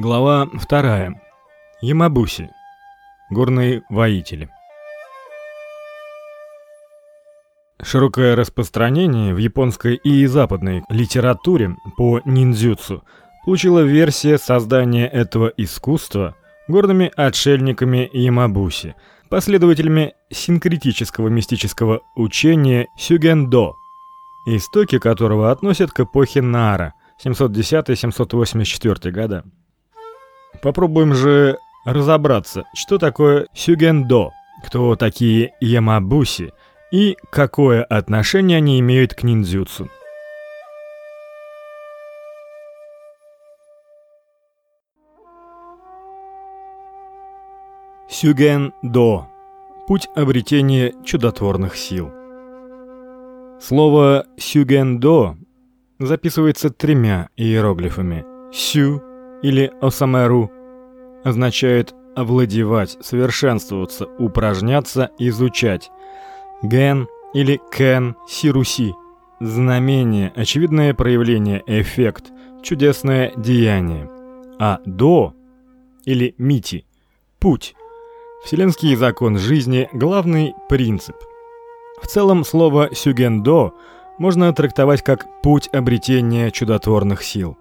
Глава 2. Ямабуси. Горные воители. Широкое распространение в японской и западной литературе по ниндзюцу получила версия создания этого искусства горными отшельниками Ямабуси, последователями синкретического мистического учения сюгендо, истоки которого относят к эпохе Нара 710-784 года. Попробуем же разобраться, что такое сюгендо, кто такие ямабуси и какое отношение они имеют к ниндзюцу. Сюгендо путь обретения чудотворных сил. Слово сюгендо записывается тремя иероглифами: сю или осамеру означает овладевать, совершенствоваться, упражняться, изучать. Ген или кен сируси знамение, очевидное проявление, эффект, чудесное деяние. А до или мити путь. Вселенский закон жизни главный принцип. В целом слово сюгендо можно трактовать как путь обретения чудотворных сил.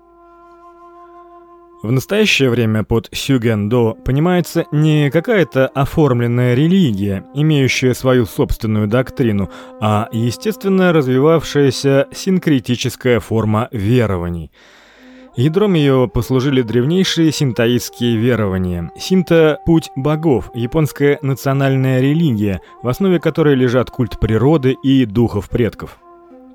В настоящее время под сюгендо понимается не какая-то оформленная религия, имеющая свою собственную доктрину, а естественно развивавшаяся синкретическая форма верований. Ядром ее послужили древнейшие синтоистские верования. Синто путь богов, японская национальная религия, в основе которой лежат культ природы и духов предков.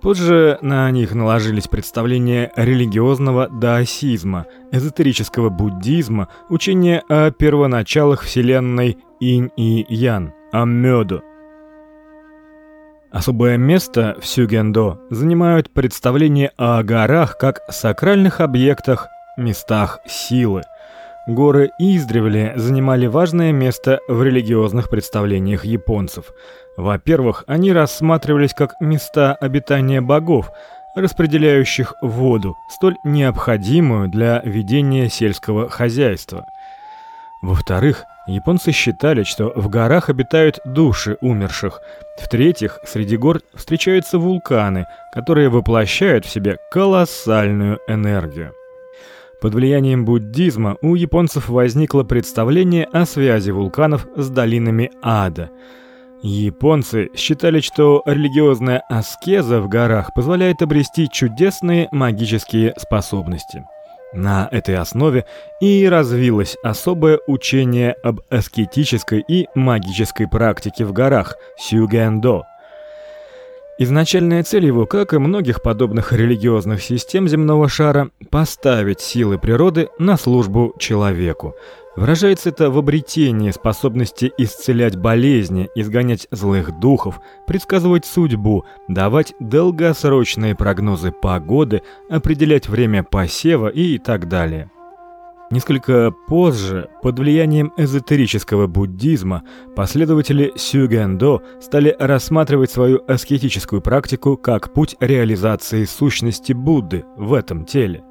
Позже на них наложились представления религиозного даосизма, эзотерического буддизма, учения о первоначалах вселенной Инь и Ян, о мёду. Особое место в сюгендо занимают представления о горах как сакральных объектах, местах силы. Горы издревле занимали важное место в религиозных представлениях японцев. Во-первых, они рассматривались как места обитания богов, распределяющих воду, столь необходимую для ведения сельского хозяйства. Во-вторых, японцы считали, что в горах обитают души умерших. В-третьих, среди гор встречаются вулканы, которые воплощают в себе колоссальную энергию. Под влиянием буддизма у японцев возникло представление о связи вулканов с долинами ада. Японцы считали, что религиозная аскеза в горах позволяет обрести чудесные магические способности. На этой основе и развилось особое учение об аскетической и магической практике в горах сюгендо. Изначальная цель его, как и многих подобных религиозных систем земного шара, поставить силы природы на службу человеку. Выражается это в обретении способности исцелять болезни, изгонять злых духов, предсказывать судьбу, давать долгосрочные прогнозы погоды, определять время посева и так далее. Несколько позже, под влиянием эзотерического буддизма, последователи сюгендо стали рассматривать свою аскетическую практику как путь реализации сущности Будды в этом теле.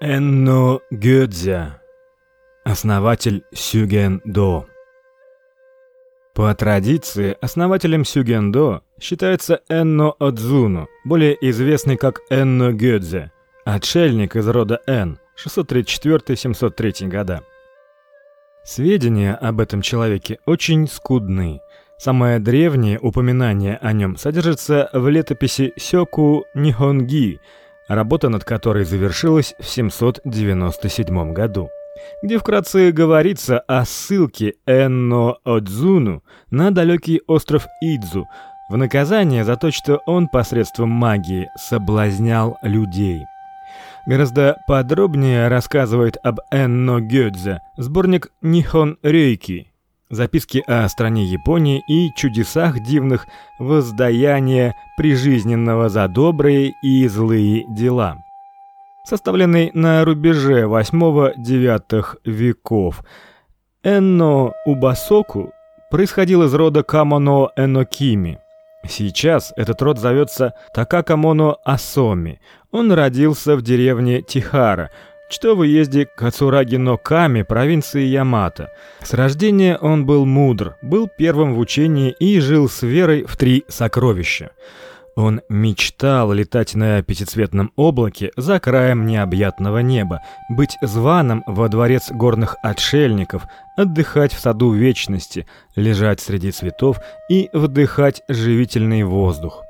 Энно Гёдзя, основатель сюгендо. По традиции, основателем сюгендо считается Энно Одзуно, более известный как Энно Гёдзе, отшельник из рода Эн, 634-703 года. Сведения об этом человеке очень скудны. Самое древнее упоминание о нем содержится в летописи Сёку Нихонги, работа над которой завершилась в 797 году где вкратце говорится о ссылке Энно Одзуну на далекий остров Идзу в наказание за то, что он посредством магии соблазнял людей. Гораздо подробнее рассказывает об Энно Гёдзе сборник Нихон Рейки. Записки о стране Японии и чудесах дивных воздаяния прижизненного за добрые и злые дела составленный на рубеже 8-9 веков. Энно Убасоку происходил из рода Камоно Энокими. Сейчас этот род зовется Такакамоно Асоми. Он родился в деревне Тихара, что в уезде Кацураги-но-Ками провинции Ямато. С рождения он был мудр, был первым в учении и жил с верой в три сокровища. Он мечтал летать на пятицветном облаке за краем необъятного неба, быть званым во дворец горных отшельников, отдыхать в саду вечности, лежать среди цветов и вдыхать живительный воздух.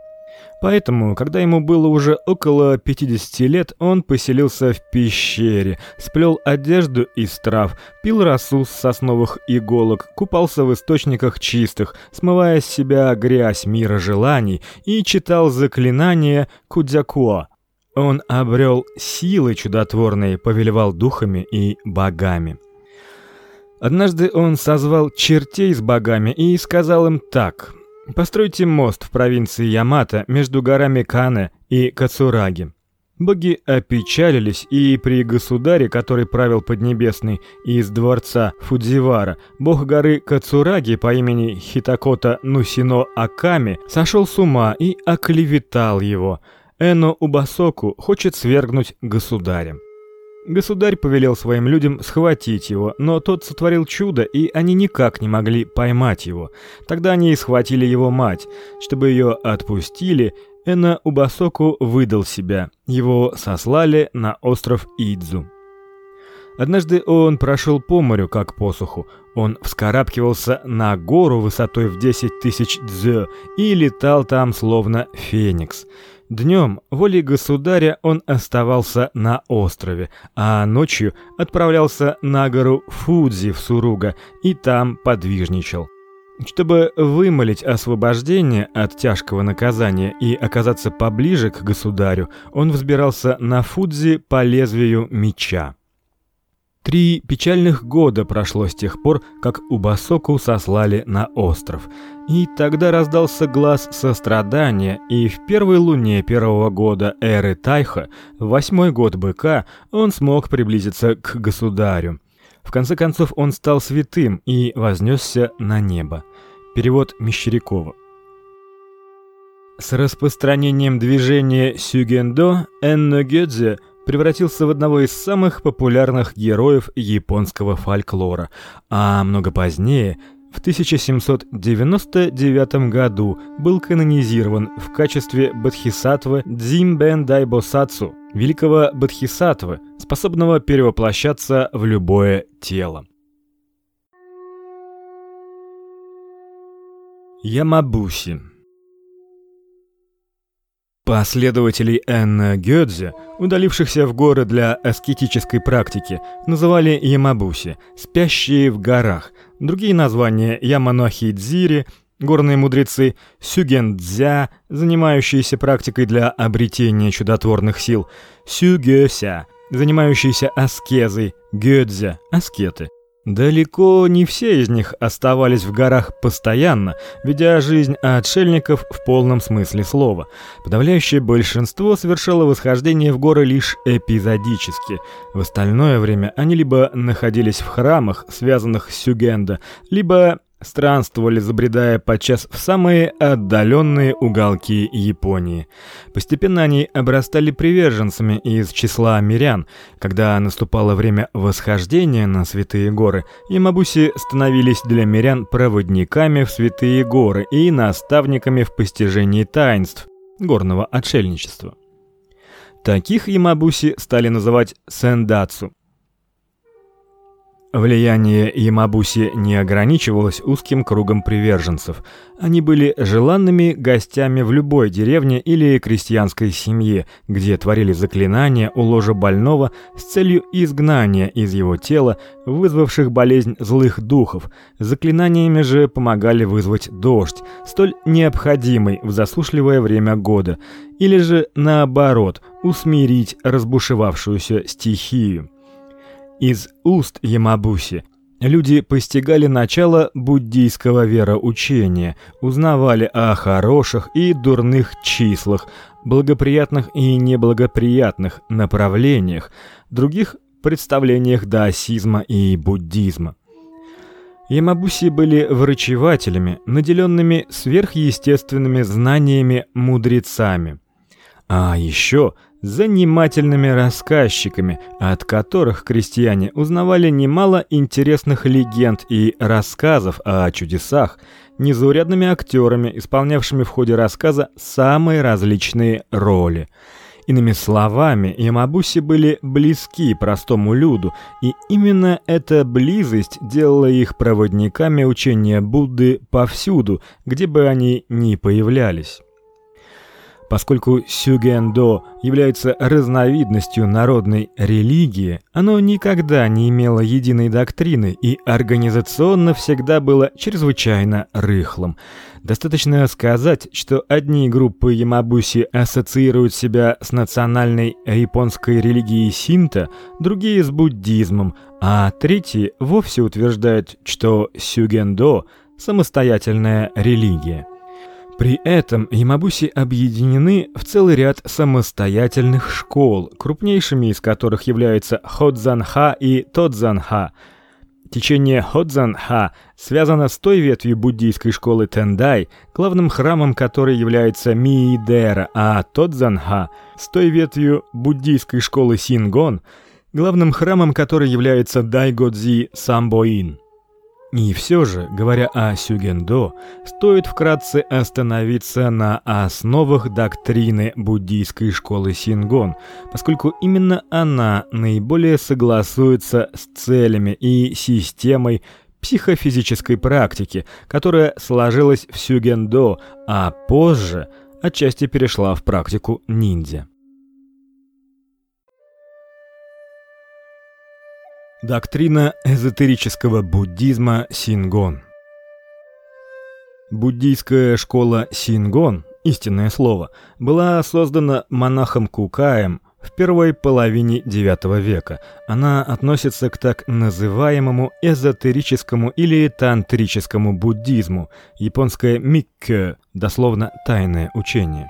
Поэтому, когда ему было уже около 50 лет, он поселился в пещере, сплел одежду из трав, пил росу с сосновых иголок, купался в источниках чистых, смывая с себя грязь мира желаний и читал заклинания Кудзякуа. Он обрел силы чудотворные, повелевал духами и богами. Однажды он созвал чертей с богами и сказал им так: Постройте мост в провинции Ямато между горами Кане и Кацураги. Боги опечалились, и при государе, который правил Поднебесной из дворца Фудзивара, бог горы Кацураги по имени Хитакота Нусино Аками сошел с ума и оклеветал его. Эно Убасоку хочет свергнуть государя. Государь повелел своим людям схватить его, но тот сотворил чудо, и они никак не могли поймать его. Тогда они схватили его мать. Чтобы ее отпустили, Эна Убасоку выдал себя. Его сослали на остров Идзу. Однажды он прошел по морю, как по суху. Он вскарабкивался на гору высотой в 10 тысяч дзё и летал там словно феникс. Днем, волей государя, он оставался на острове, а ночью отправлялся на гору Фудзи в Суруга и там подвижничал. Чтобы вымолить освобождение от тяжкого наказания и оказаться поближе к государю, он взбирался на Фудзи по лезвию меча. Три печальных года прошло с тех пор, как Убасоку сослали на остров. И тогда раздался глаз сострадания, и в первой луне первого года эры Тайха, восьмой год быка, он смог приблизиться к государю. В конце концов он стал святым и вознесся на небо. Перевод Мещерякова. С распространением движения сюгендо Энно Гёдзе превратился в одного из самых популярных героев японского фольклора, а много позднее, в 1799 году, был канонизирован в качестве бодхисаттвы Дзимбен Дайбосатсу, великого бодхисаттвы, способного перевоплощаться в любое тело. Ямабуси Последователей Энна Гёдзе, удалившихся в горы для аскетической практики, называли ямабуси, спящие в горах. Другие названия яманохи-дзири, горные мудрецы, сюгендзя, занимающиеся практикой для обретения чудотворных сил, сюгёся, занимающиеся аскезой, гёдзя, аскеты. Далеко не все из них оставались в горах постоянно, ведя жизнь отшельников в полном смысле слова. Подавляющее большинство совершало восхождение в горы лишь эпизодически. В остальное время они либо находились в храмах, связанных с сюгенда, либо странствовали, забредая подчас в самые отдаленные уголки Японии. Постепенно они обрастали приверженцами из числа мирян. Когда наступало время восхождения на святые горы, ямабуси становились для мирян проводниками в святые горы и наставниками в постижении таинств горного отшельничества. Таких ямабуси стали называть сэндацу. Влияние Ямабуси не ограничивалось узким кругом приверженцев. Они были желанными гостями в любой деревне или крестьянской семье, где творили заклинания у ложа больного с целью изгнания из его тела вызвавших болезнь злых духов. Заклинаниями же помогали вызвать дождь, столь необходимый в засушливое время года, или же наоборот, усмирить разбушевавшуюся стихию. Из уст Ямабуси люди постигали начало буддийского вероучения, узнавали о хороших и дурных числах, благоприятных и неблагоприятных направлениях, других представлениях даосизма и буддизма. Ямабуси были врачевателями, наделенными сверхъестественными знаниями мудрецами. А еще занимательными рассказчиками, от которых крестьяне узнавали немало интересных легенд и рассказов о чудесах, незаурядными актерами, исполнявшими в ходе рассказа самые различные роли. Иными словами, ямабуси были близки простому люду, и именно эта близость делала их проводниками учения Будды повсюду, где бы они ни появлялись. Поскольку сюгендо является разновидностью народной религии, оно никогда не имело единой доктрины и организационно всегда было чрезвычайно рыхлым. Достаточно сказать, что одни группы ямабуси ассоциируют себя с национальной японской религией синто, другие с буддизмом, а третьи вовсе утверждают, что сюгендо самостоятельная религия. При этом Ямабуси объединены в целый ряд самостоятельных школ, крупнейшими из которых являются Ходзанха и Тодзанха. Течение Ходзанха связано с той ветвью буддийской школы Тендай, главным храмом которой является Миидера, а Тодзанха с той ветвью буддийской школы Сингон, главным храмом которой является Дайгодзи Самбоин. И все же, говоря о сюгендо, стоит вкратце остановиться на основах доктрины буддийской школы Сингон, поскольку именно она наиболее согласуется с целями и системой психофизической практики, которая сложилась в сюгендо, а позже отчасти перешла в практику ниндзя. Доктрина эзотерического буддизма Сингон. Буддийская школа Сингон, истинное слово, была создана монахом Кукаем в первой половине IX века. Она относится к так называемому эзотерическому или тантрическому буддизму, японское миккё, дословно тайное учение.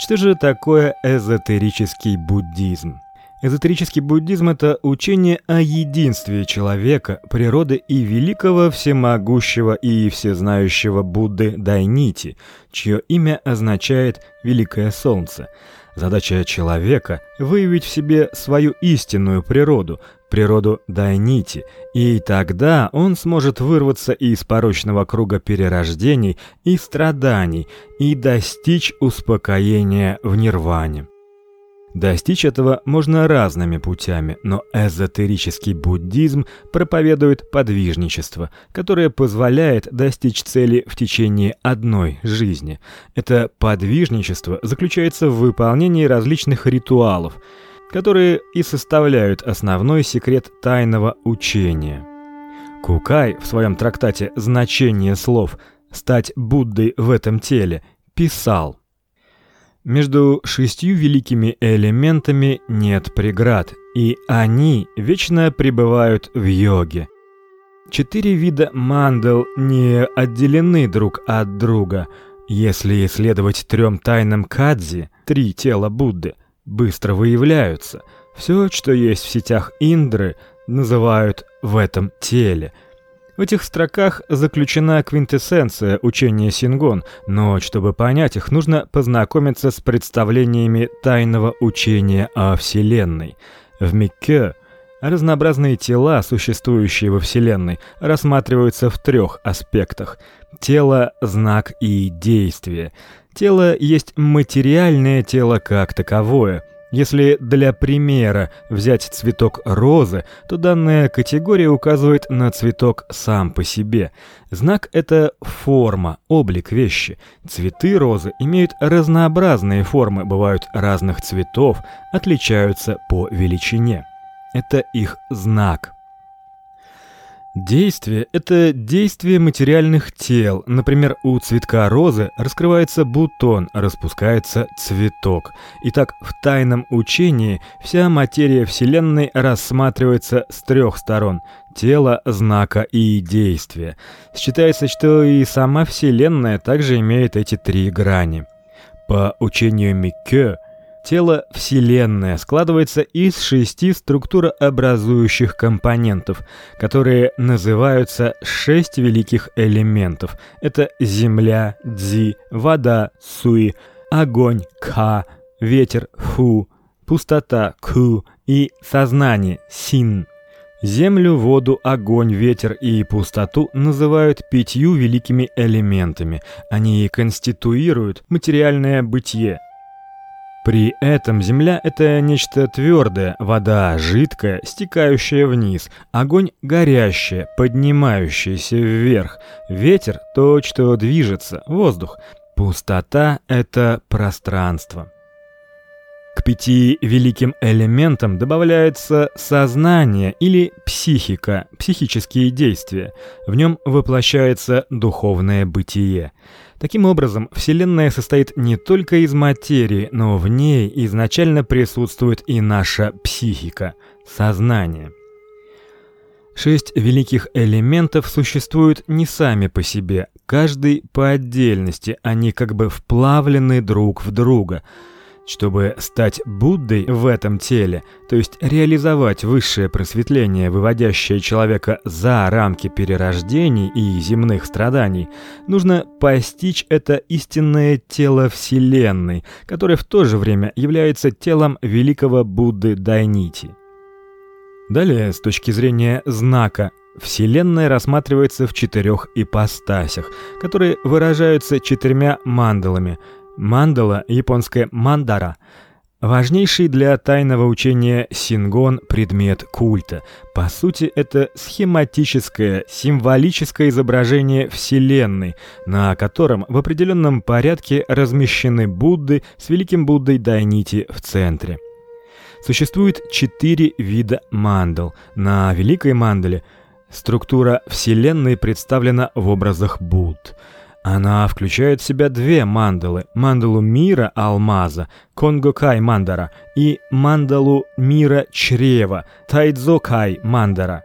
Что же такое эзотерический буддизм? Эзотерический буддизм это учение о единстве человека, природы и великого всемогущего и всезнающего Будды Дайнити, чье имя означает великое солнце. Задача человека выявить в себе свою истинную природу, природу Дайнити, и тогда он сможет вырваться из порочного круга перерождений и страданий и достичь успокоения в нирване. Достичь этого можно разными путями, но эзотерический буддизм проповедует подвижничество, которое позволяет достичь цели в течение одной жизни. Это подвижничество заключается в выполнении различных ритуалов, которые и составляют основной секрет тайного учения. Кукай в своем трактате Значение слов Стать Буддой в этом теле писал: между шестью великими элементами нет преград, и они вечно пребывают в йоге. Четыре вида мандал не отделены друг от друга. Если следовать трем тайнам Кадзи, три тела Будды быстро выявляются. Все, что есть в сетях Индры, называют в этом теле – в этих строках заключена квинтэссенция учения Сингон, но чтобы понять их, нужно познакомиться с представлениями тайного учения о Вселенной. В Микке разнообразные тела, существующие во Вселенной, рассматриваются в трех аспектах: тело, знак и действие. Тело есть материальное тело как таковое. Если для примера взять цветок розы, то данная категория указывает на цветок сам по себе. Знак это форма, облик вещи. Цветы розы имеют разнообразные формы, бывают разных цветов, отличаются по величине. Это их знак. Действие это действие материальных тел. Например, у цветка розы раскрывается бутон, распускается цветок. Итак, в тайном учении вся материя Вселенной рассматривается с трех сторон: тело, знака и действия. Считается, что и сама Вселенная также имеет эти три грани. По учению Микке Тело Вселенная складывается из шести структурообразующих компонентов, которые называются шесть великих элементов. Это земля, дзи, вода, суи, огонь, ка, ветер, ху, пустота, ку и сознание, син. Землю, воду, огонь, ветер и пустоту называют пятью великими элементами. Они конституируют материальное бытие. При этом земля это нечто твердое, вода жидкая, стекающая вниз, огонь горящее, поднимающееся вверх, ветер то, что движется, воздух. Пустота это пространство. К пяти великим элементам добавляется сознание или психика, психические действия. В нем воплощается духовное бытие. Таким образом, Вселенная состоит не только из материи, но в ней изначально присутствует и наша психика, сознание. Шесть великих элементов существуют не сами по себе, каждый по отдельности, они как бы вплавлены друг в друга – чтобы стать Буддой в этом теле, то есть реализовать высшее просветление, выводящее человека за рамки перерождений и земных страданий, нужно постичь это истинное тело Вселенной, которое в то же время является телом великого Будды Дайнити. Далее, с точки зрения знака, Вселенная рассматривается в четырех ипостасях, которые выражаются четырьмя мандалами – Мандала, японское мандара, важнейший для тайного учения сингон предмет культа. По сути, это схематическое, символическое изображение вселенной, на котором в определенном порядке размещены Будды с великим Буддой Дайнити в центре. Существует четыре вида мандал. На великой мандале структура вселенной представлена в образах Будд. Она включает в себя две мандалы: мандалу мира алмаза, Конгокай мандара, и мандалу мира чрева, Тайдзокай мандара.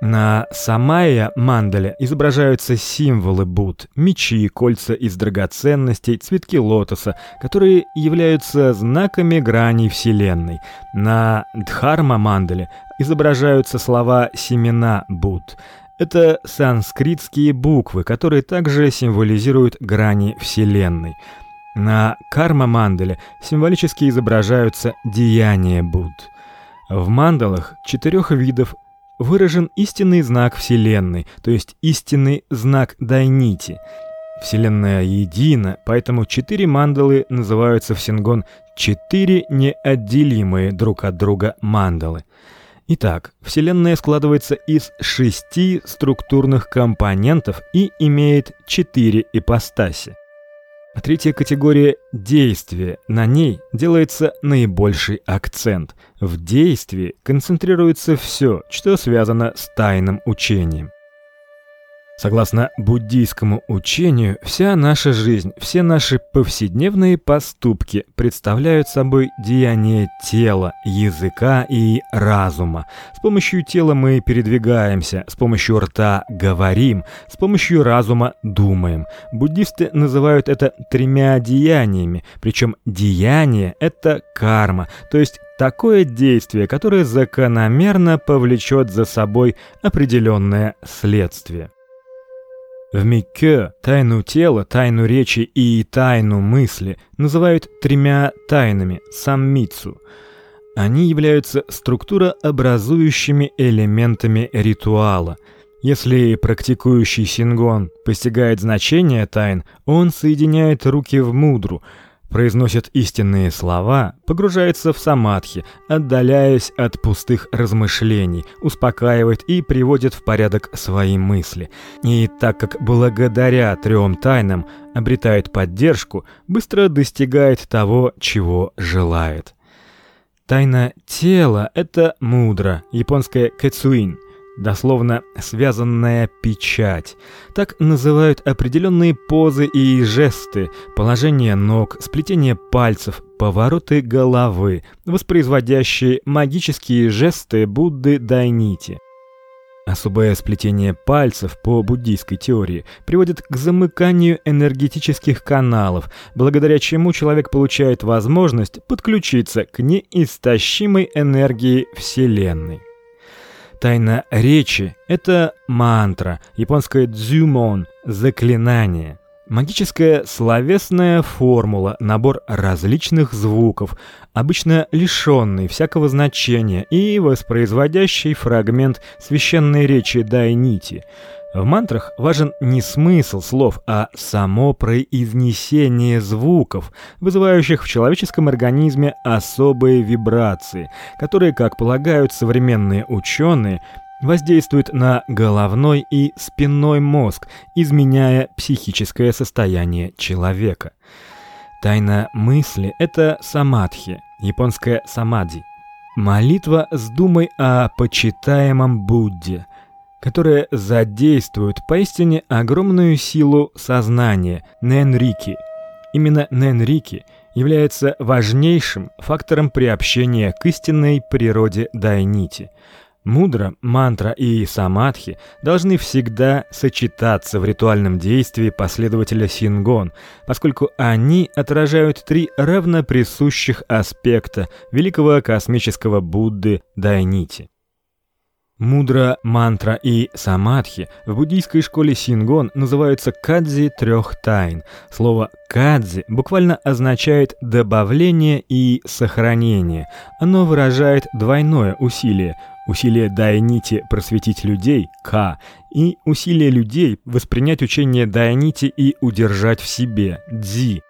На самая мандале изображаются символы Будд: мечи, кольца из драгоценностей, цветки лотоса, которые являются знаками граней вселенной. На дхарма мандале изображаются слова семена Будд. Это санскритские буквы, которые также символизируют грани вселенной. На карма-мандале символически изображаются деяния Будд. В мандалах четырех видов выражен истинный знак вселенной, то есть истинный знак Дайнити. Вселенная едина, поэтому четыре мандалы называются в сингон четыре неотделимые друг от друга мандалы. Итак, Вселенная складывается из шести структурных компонентов и имеет четыре ипостаси. А третья категория действия. На ней делается наибольший акцент. В действии концентрируется все, что связано с тайным учением. Согласно буддийскому учению, вся наша жизнь, все наши повседневные поступки представляют собой деяния тела, языка и разума. С помощью тела мы передвигаемся, с помощью рта говорим, с помощью разума думаем. Буддисты называют это тремя деяниями, причем деяние это карма, то есть такое действие, которое закономерно повлечет за собой определенное следствие. В Микке тайну тела, тайну речи и тайну мысли называют тремя тайнами саммитсу. Они являются структурообразующими элементами ритуала. Если практикующий сингон постигает значение тайн, он соединяет руки в мудру, произносит истинные слова, погружается в самадхи, отдаляясь от пустых размышлений, успокаивает и приводит в порядок свои мысли. И так как благодаря трем тайнам обретает поддержку, быстро достигает того, чего желает. Тайна тела это мудра, японское кэцуин – дословно связанная печать. Так называют определенные позы и жесты, положение ног, сплетение пальцев, повороты головы, воспроизводящие магические жесты Будды Дайнити. Особое сплетение пальцев по буддийской теории приводит к замыканию энергетических каналов, благодаря чему человек получает возможность подключиться к неистощимой энергии Вселенной. Тайна речи это мантра, японское дзюмон, заклинание. Магическая словесная формула, набор различных звуков, обычно лишенный всякого значения и воспроизводящий фрагмент священной речи Дайнити. В мантрах важен не смысл слов, а само произнесение звуков, вызывающих в человеческом организме особые вибрации, которые, как полагают современные ученые, воздействует на головной и спинной мозг, изменяя психическое состояние человека. Тайна мысли это самадхи, японское самадзи. Молитва с думой о почитаемом Будде, которая задействует поистине огромную силу сознания ненрики. Именно ненрики является важнейшим фактором приобщения к истинной природе дайнити – Мудра, мантра и самадхи должны всегда сочетаться в ритуальном действии последователя сингон, поскольку они отражают три равноприсущих аспекта великого космического Будды Дайнити. Мудра, мантра и самадхи в буддийской школе Сингон называются кадзи трех тайн. Слово кадзи буквально означает добавление и сохранение. Оно выражает двойное усилие усилие Дайнити просветить людей К и усилие людей воспринять учение Дайнити и удержать в себе Дзи.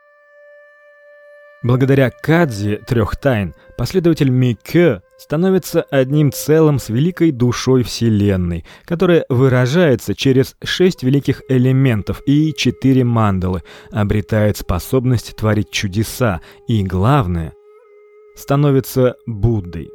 Благодаря Кадзи трех тайн последователь Микё становится одним целым с великой душой Вселенной, которая выражается через шесть великих элементов и четыре мандалы, обретает способность творить чудеса и, главное, становится Буддой.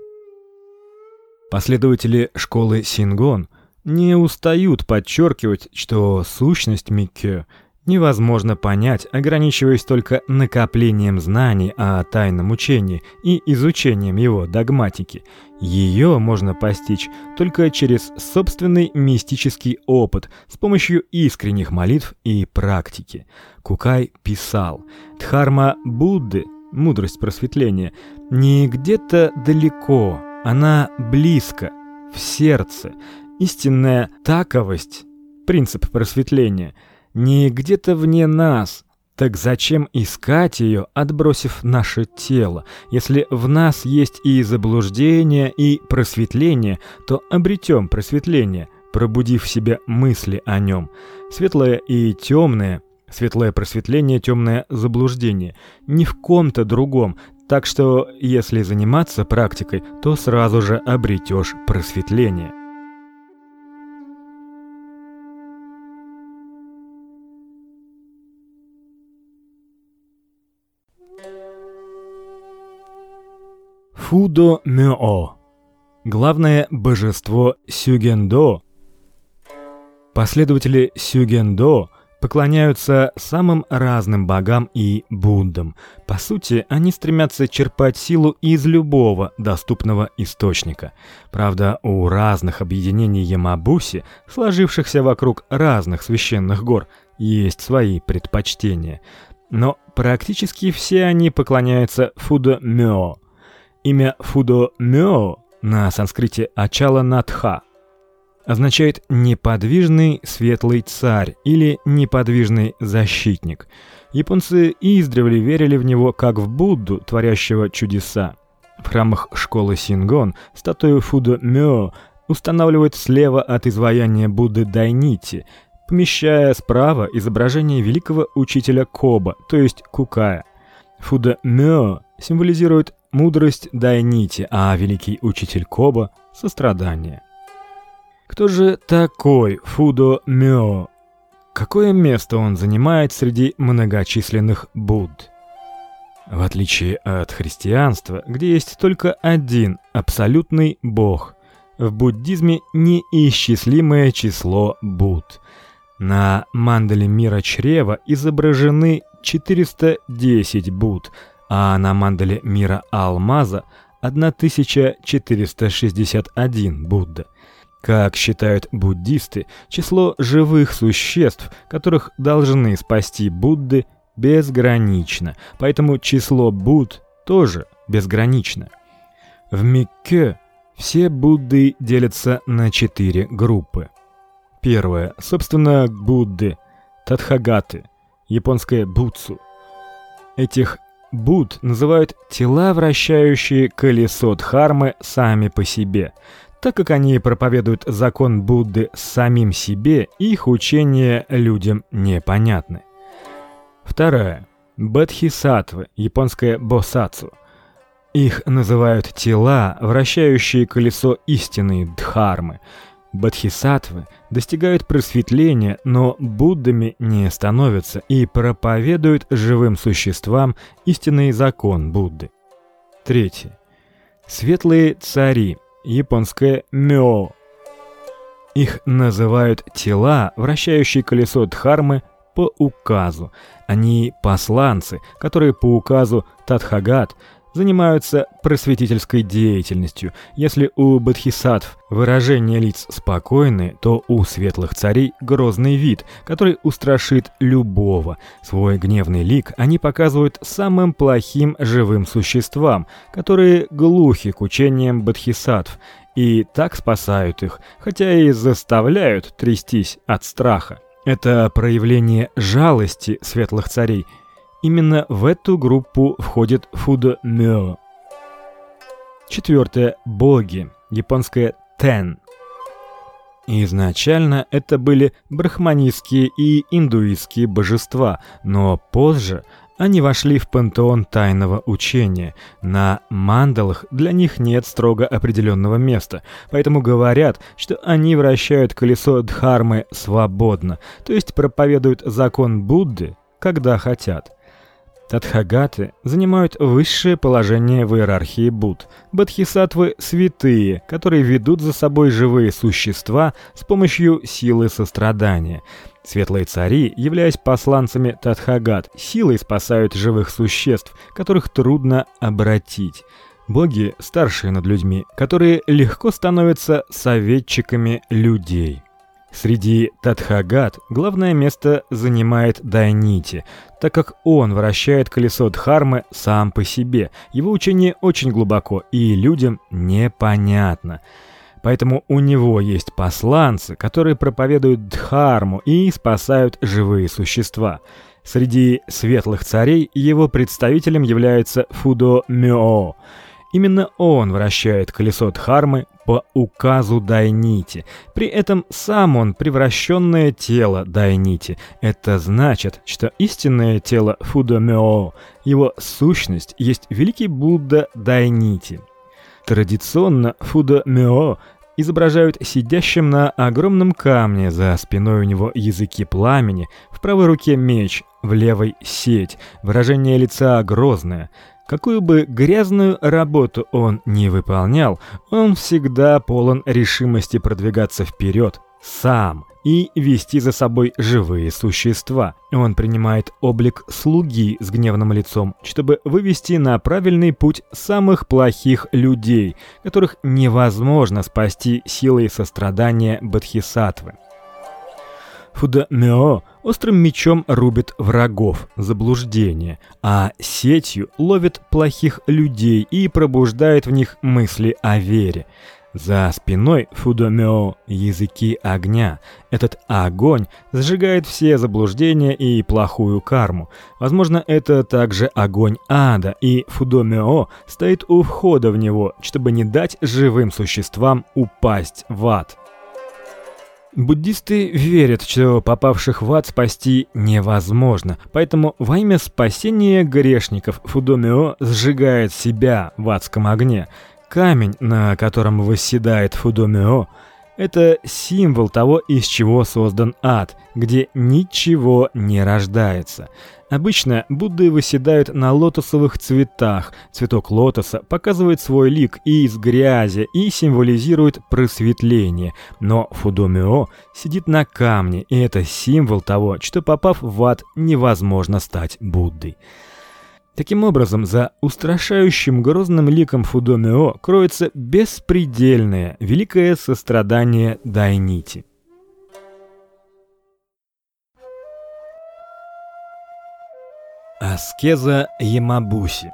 Последователи школы Сингон не устают подчеркивать, что сущность Миккё невозможно понять, ограничиваясь только накоплением знаний о тайном учении и изучением его догматики. Ее можно постичь только через собственный мистический опыт с помощью искренних молитв и практики. Кукай писал: "Дхарма Будды, мудрость просветления, не где-то далеко, она близко, в сердце. Истинная таковость, принцип просветления, не где-то вне нас. Так зачем искать ее, отбросив наше тело? Если в нас есть и заблуждение, и просветление, то обретем просветление, пробудив в себе мысли о нем. Светлое и темное Светлое просветление, темное заблуждение. Ни в ком-то другом, так что, если заниматься практикой, то сразу же обретешь просветление. Фудо Мё. Главное божество Сюгендо. Последователи Сюгендо поклоняются самым разным богам и Буддам. По сути, они стремятся черпать силу из любого доступного источника. Правда, у разных объединений Ямабуси, сложившихся вокруг разных священных гор, есть свои предпочтения. Но практически все они поклоняются Фудо-мё. Имя Фудо-мё на санскрите Ачала Надха означает неподвижный светлый царь или неподвижный защитник. Японцы издревле верили в него как в Будду, творящего чудеса. В храмах школы Сингон статую Фудо Мё устанавливают слева от изваяния Будды Дайнити, помещая справа изображение великого учителя Коба, то есть Кукая. Фудо Мё символизирует мудрость Дайнити, а великий учитель Коба сострадание. Кто же такой Фудо Мё? Какое место он занимает среди многочисленных Будд? В отличие от христианства, где есть только один абсолютный бог, в буддизме неисчислимое число Будд. На мандале мира чрева изображены 410 Будд, а на мандале мира алмаза 1461 Будда. Как считают буддисты, число живых существ, которых должны спасти Будды, безгранично. Поэтому число Будд тоже безгранично. В Микке все Будды делятся на четыре группы. Первое собственно, Будды, Тадхагаты, японское Буцу. Этих Будд называют тела, вращающие колесо дхармы сами по себе. Так как они проповедуют закон Будды самим себе, их учения людям непонятны. Второе Бодхисаттвы, японское босацу. Их называют тела, вращающие колесо истинной дхармы. Бодхисаттвы достигают просветления, но Буддами не становятся и проповедуют живым существам истинный закон Будды. Третье. Светлые цари, японское мё. Их называют тела, вращающие колесо дхармы по указу. Они посланцы, которые по указу Тадхагат занимаются просветительской деятельностью. Если у бодхисаттв выражение лиц спокойное, то у светлых царей грозный вид, который устрашит любого. Свой гневный лик они показывают самым плохим живым существам, которые глухи к учениям бодхисаттв и так спасают их, хотя и заставляют трястись от страха. Это проявление жалости светлых царей – Именно в эту группу входит Фудо Мё. Четвертое боги, японское тен. Изначально это были брахманистские и индуистские божества, но позже они вошли в пантеон тайного учения. На мандалах для них нет строго определенного места, поэтому говорят, что они вращают колесо дхармы свободно, то есть проповедуют закон Будды, когда хотят. Тадхагаты занимают высшее положение в иерархии Будд. Бодхисаттвы святые, которые ведут за собой живые существа с помощью силы сострадания. Светлые цари, являясь посланцами Тадхагат, силой спасают живых существ, которых трудно обратить. Боги старшие над людьми, которые легко становятся советчиками людей. Среди Тадхагат главное место занимает Дайнити, так как он вращает колесо дхармы сам по себе. Его учение очень глубоко и людям непонятно. Поэтому у него есть посланцы, которые проповедуют дхарму и спасают живые существа. Среди светлых царей его представителем является Фудо Мё. Именно он вращает колесо дхармы по указу Дайнити. При этом сам он превращенное тело Дайнити. Это значит, что истинное тело Фудо Мёо, его сущность есть великий Будда Дайнити. Традиционно Фудомео изображают сидящим на огромном камне, за спиной у него языки пламени, в правой руке меч, в левой сеть. Выражение лица грозное. Какую бы грязную работу он ни выполнял, он всегда полон решимости продвигаться вперед сам и вести за собой живые существа. Он принимает облик слуги с гневным лицом, чтобы вывести на правильный путь самых плохих людей, которых невозможно спасти силой сострадания бодхисаттвы. Фудамео острым мечом рубит врагов, заблуждение, а сетью ловит плохих людей и пробуждает в них мысли о вере. За спиной Фудомео языки огня. Этот огонь сжигает все заблуждения и плохую карму. Возможно, это также огонь ада, и Фудомео стоит у входа в него, чтобы не дать живым существам упасть в ад. Буддисты верят, что попавших в ад спасти невозможно, поэтому во имя спасения грешников Фудомео сжигает себя в адском огне. Камень, на котором восседает Фудомео, это символ того, из чего создан ад, где ничего не рождается. Обычно Будды выседают на лотосовых цветах. Цветок лотоса показывает свой лик и из грязи и символизирует просветление. Но Фудомео сидит на камне, и это символ того, что попав в ад, невозможно стать Буддой. Таким образом, за устрашающим грозным ликом Фудомео кроется беспредельное, великое сострадание Дайнити. Аскеза Ямабуси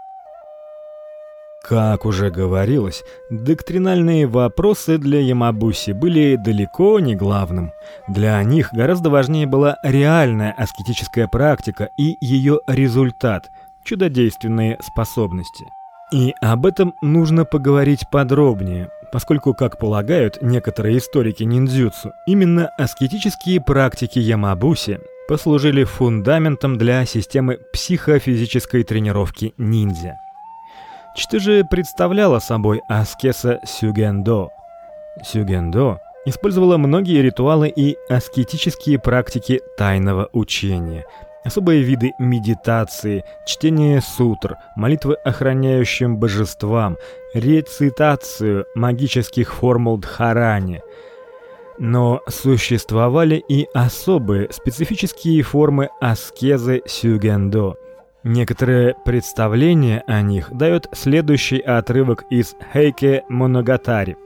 как уже говорилось, доктринальные вопросы для Ямабуси были далеко не главным. Для них гораздо важнее была реальная аскетическая практика и ее результат чудодейственные способности. И об этом нужно поговорить подробнее, поскольку, как полагают некоторые историки ниндзюцу, именно аскетические практики Ямабуси послужили фундаментом для системы психофизической тренировки ниндзя. Что же представляла собой аскеза сюгендо? Сюгендо использовала многие ритуалы и аскетические практики тайного учения, особые виды медитации, чтение сутр, молитвы охраняющим божествам, рецитацию магических формул дхарани. Но существовали и особые специфические формы аскезы сюгендо – Некоторые представления о них дает следующий отрывок из Хейке Моногатари.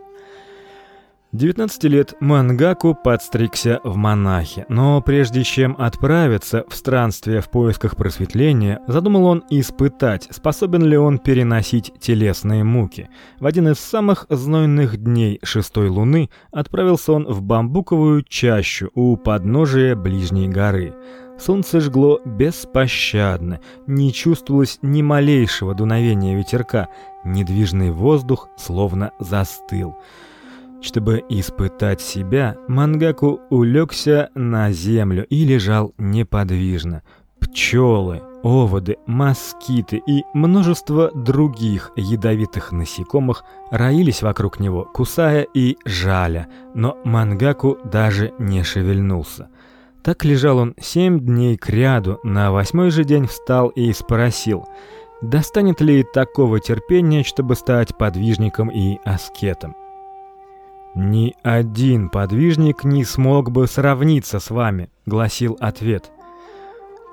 19 лет Мангаку подстригся в монахи, но прежде чем отправиться в странствие в поисках просветления, задумал он испытать, способен ли он переносить телесные муки. В один из самых знойных дней шестой луны отправился он в бамбуковую чащу у подножия ближней горы. Солнце жгло беспощадно, не чувствовалось ни малейшего дуновения ветерка, недвижный воздух словно застыл. Чтобы испытать себя, Мангаку улегся на землю и лежал неподвижно. Пчелы, оводы, москиты и множество других ядовитых насекомых роились вокруг него, кусая и жаля, но Мангаку даже не шевельнулся. Так лежал он семь дней кряду, на восьмой же день встал и спросил: достанет ли такого терпения, чтобы стать подвижником и аскетом? Ни один подвижник не смог бы сравниться с вами, гласил ответ.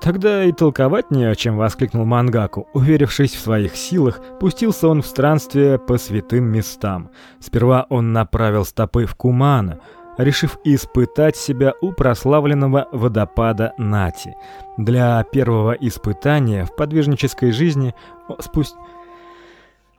Тогда и толковать не о чем, воскликнул Мангаку. Уверившись в своих силах, пустился он в странствие по святым местам. Сперва он направил стопы в Кумана, решив испытать себя у прославленного водопада Нати. Для первого испытания в подвижнической жизни спусть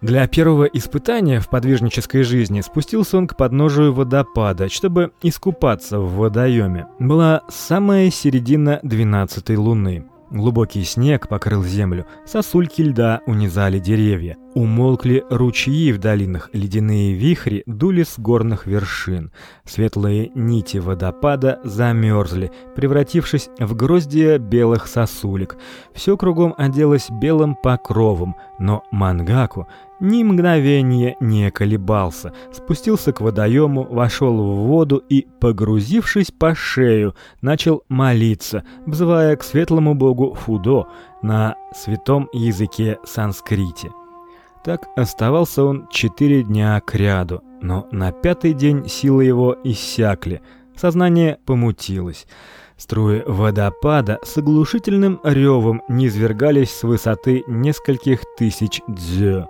для первого испытания в подвижнической жизни спустился он к подножию водопада, чтобы искупаться в водоеме. Была самая середина двенадцатой луны. Глубокий снег покрыл землю, сосульки льда унизали деревья. Умолкли ручьи в долинах, ледяные вихри дули с горных вершин. Светлые нити водопада замерзли, превратившись в гроздья белых сосулек. Все кругом оделось белым покровом, но Мангаку ни мгновения не колебался, спустился к водоему, вошел в воду и, погрузившись по шею, начал молиться, взывая к светлому богу Фудо на святом языке санскрите. Так оставался он четыре дня кряду, но на пятый день силы его иссякли, сознание помутилось. Струи водопада с оглушительным ревом низвергались с высоты нескольких тысяч дзё.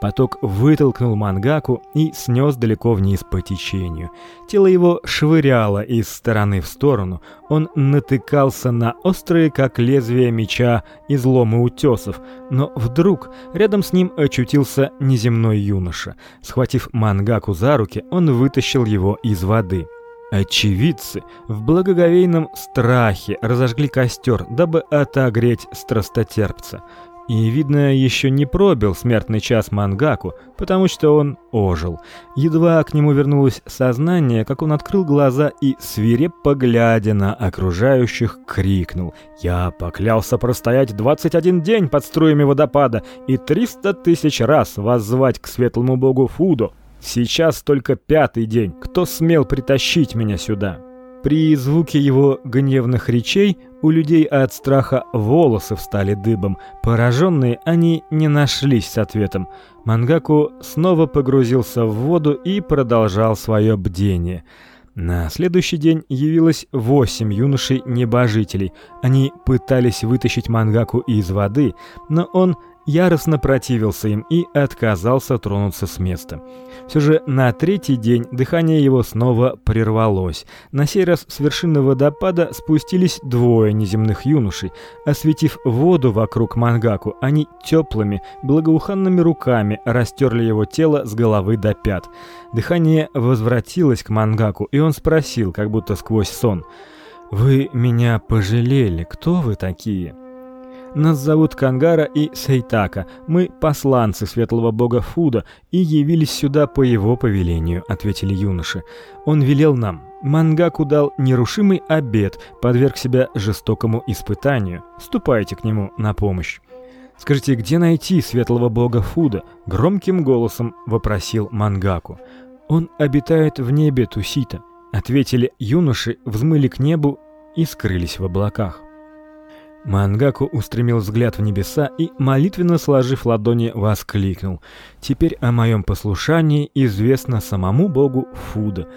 Поток вытолкнул Мангаку и снес далеко вниз по течению. Тело его швыряло из стороны в сторону. Он натыкался на острые, как лезвие меча, изломы утесов, но вдруг рядом с ним очутился неземной юноша. Схватив Мангаку за руки, он вытащил его из воды. Очевидцы в благоговейном страхе разожгли костер, дабы отогреть страстотерпца. И, видно, еще не пробил смертный час Мангаку, потому что он ожил. Едва к нему вернулось сознание, как он открыл глаза и, свирепо глядя на окружающих, крикнул «Я поклялся простоять 21 день под струями водопада и 300 тысяч раз воззвать к светлому богу Фудо. Сейчас только пятый день. Кто смел притащить меня сюда?» При звуке его гневных речей у людей от страха волосы встали дыбом. Пораженные они не нашлись с ответом. Мангаку снова погрузился в воду и продолжал свое бдение. На следующий день явилось восемь юношей-небожителей. Они пытались вытащить Мангаку из воды, но он яростно противился им и отказался тронуться с места. Все же на третий день дыхание его снова прервалось. На сей раз с вершины водопада спустились двое неземных юношей. Осветив воду вокруг Мангаку, они теплыми, благоуханными руками растерли его тело с головы до пят. Дыхание возвратилось к Мангаку, и он спросил, как будто сквозь сон: "Вы меня пожалели? Кто вы такие?" Нас зовут Кангара и Сейтака. Мы посланцы светлого бога Фуда и явились сюда по его повелению, ответили юноши. Он велел нам. Мангаку дал нерушимый обет, подверг себя жестокому испытанию. Ступайте к нему на помощь. Скажите, где найти светлого бога Фуда? громким голосом вопросил Мангаку. Он обитает в небе Тусита, ответили юноши, взмыли к небу и скрылись в облаках. Мангаку устремил взгляд в небеса и молитвенно сложив ладони, воскликнул: "Теперь о моем послушании известно самому богу Фуда".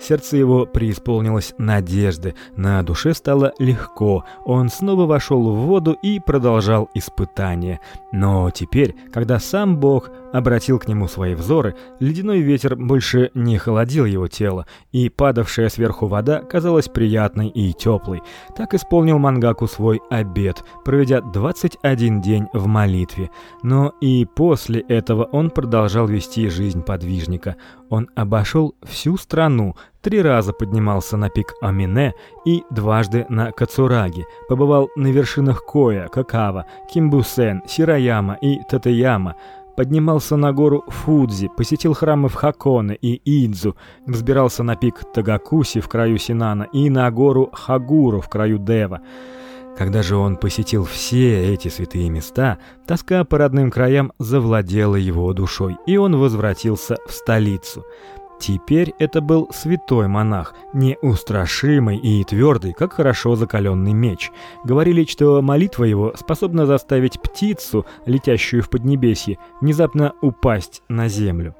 Сердце его преисполнилось надежды, на душе стало легко. Он снова вошел в воду и продолжал испытание. Но теперь, когда сам Бог обратил к нему свои взоры, ледяной ветер больше не холодил его тело, и падавшая сверху вода казалась приятной и теплой. Так исполнил Мангаку свой обет, проведя 21 день в молитве. Но и после этого он продолжал вести жизнь подвижника. Он обошел всю страну, три раза поднимался на пик Амине и дважды на Кацураги, побывал на вершинах Коя, Какава, Кимбусен, Сираяма и Татаяма, поднимался на гору Фудзи, посетил храмы в Хаконе и Идзу, взбирался на пик Тагакуси в краю Синана и на гору Хагуру в краю Дева. Когда же он посетил все эти святые места, тоска по родным краям завладела его душой, и он возвратился в столицу. Теперь это был святой монах, неустрашимый и твердый, как хорошо закаленный меч. Говорили, что молитва его способна заставить птицу, летящую в поднебесье, внезапно упасть на землю.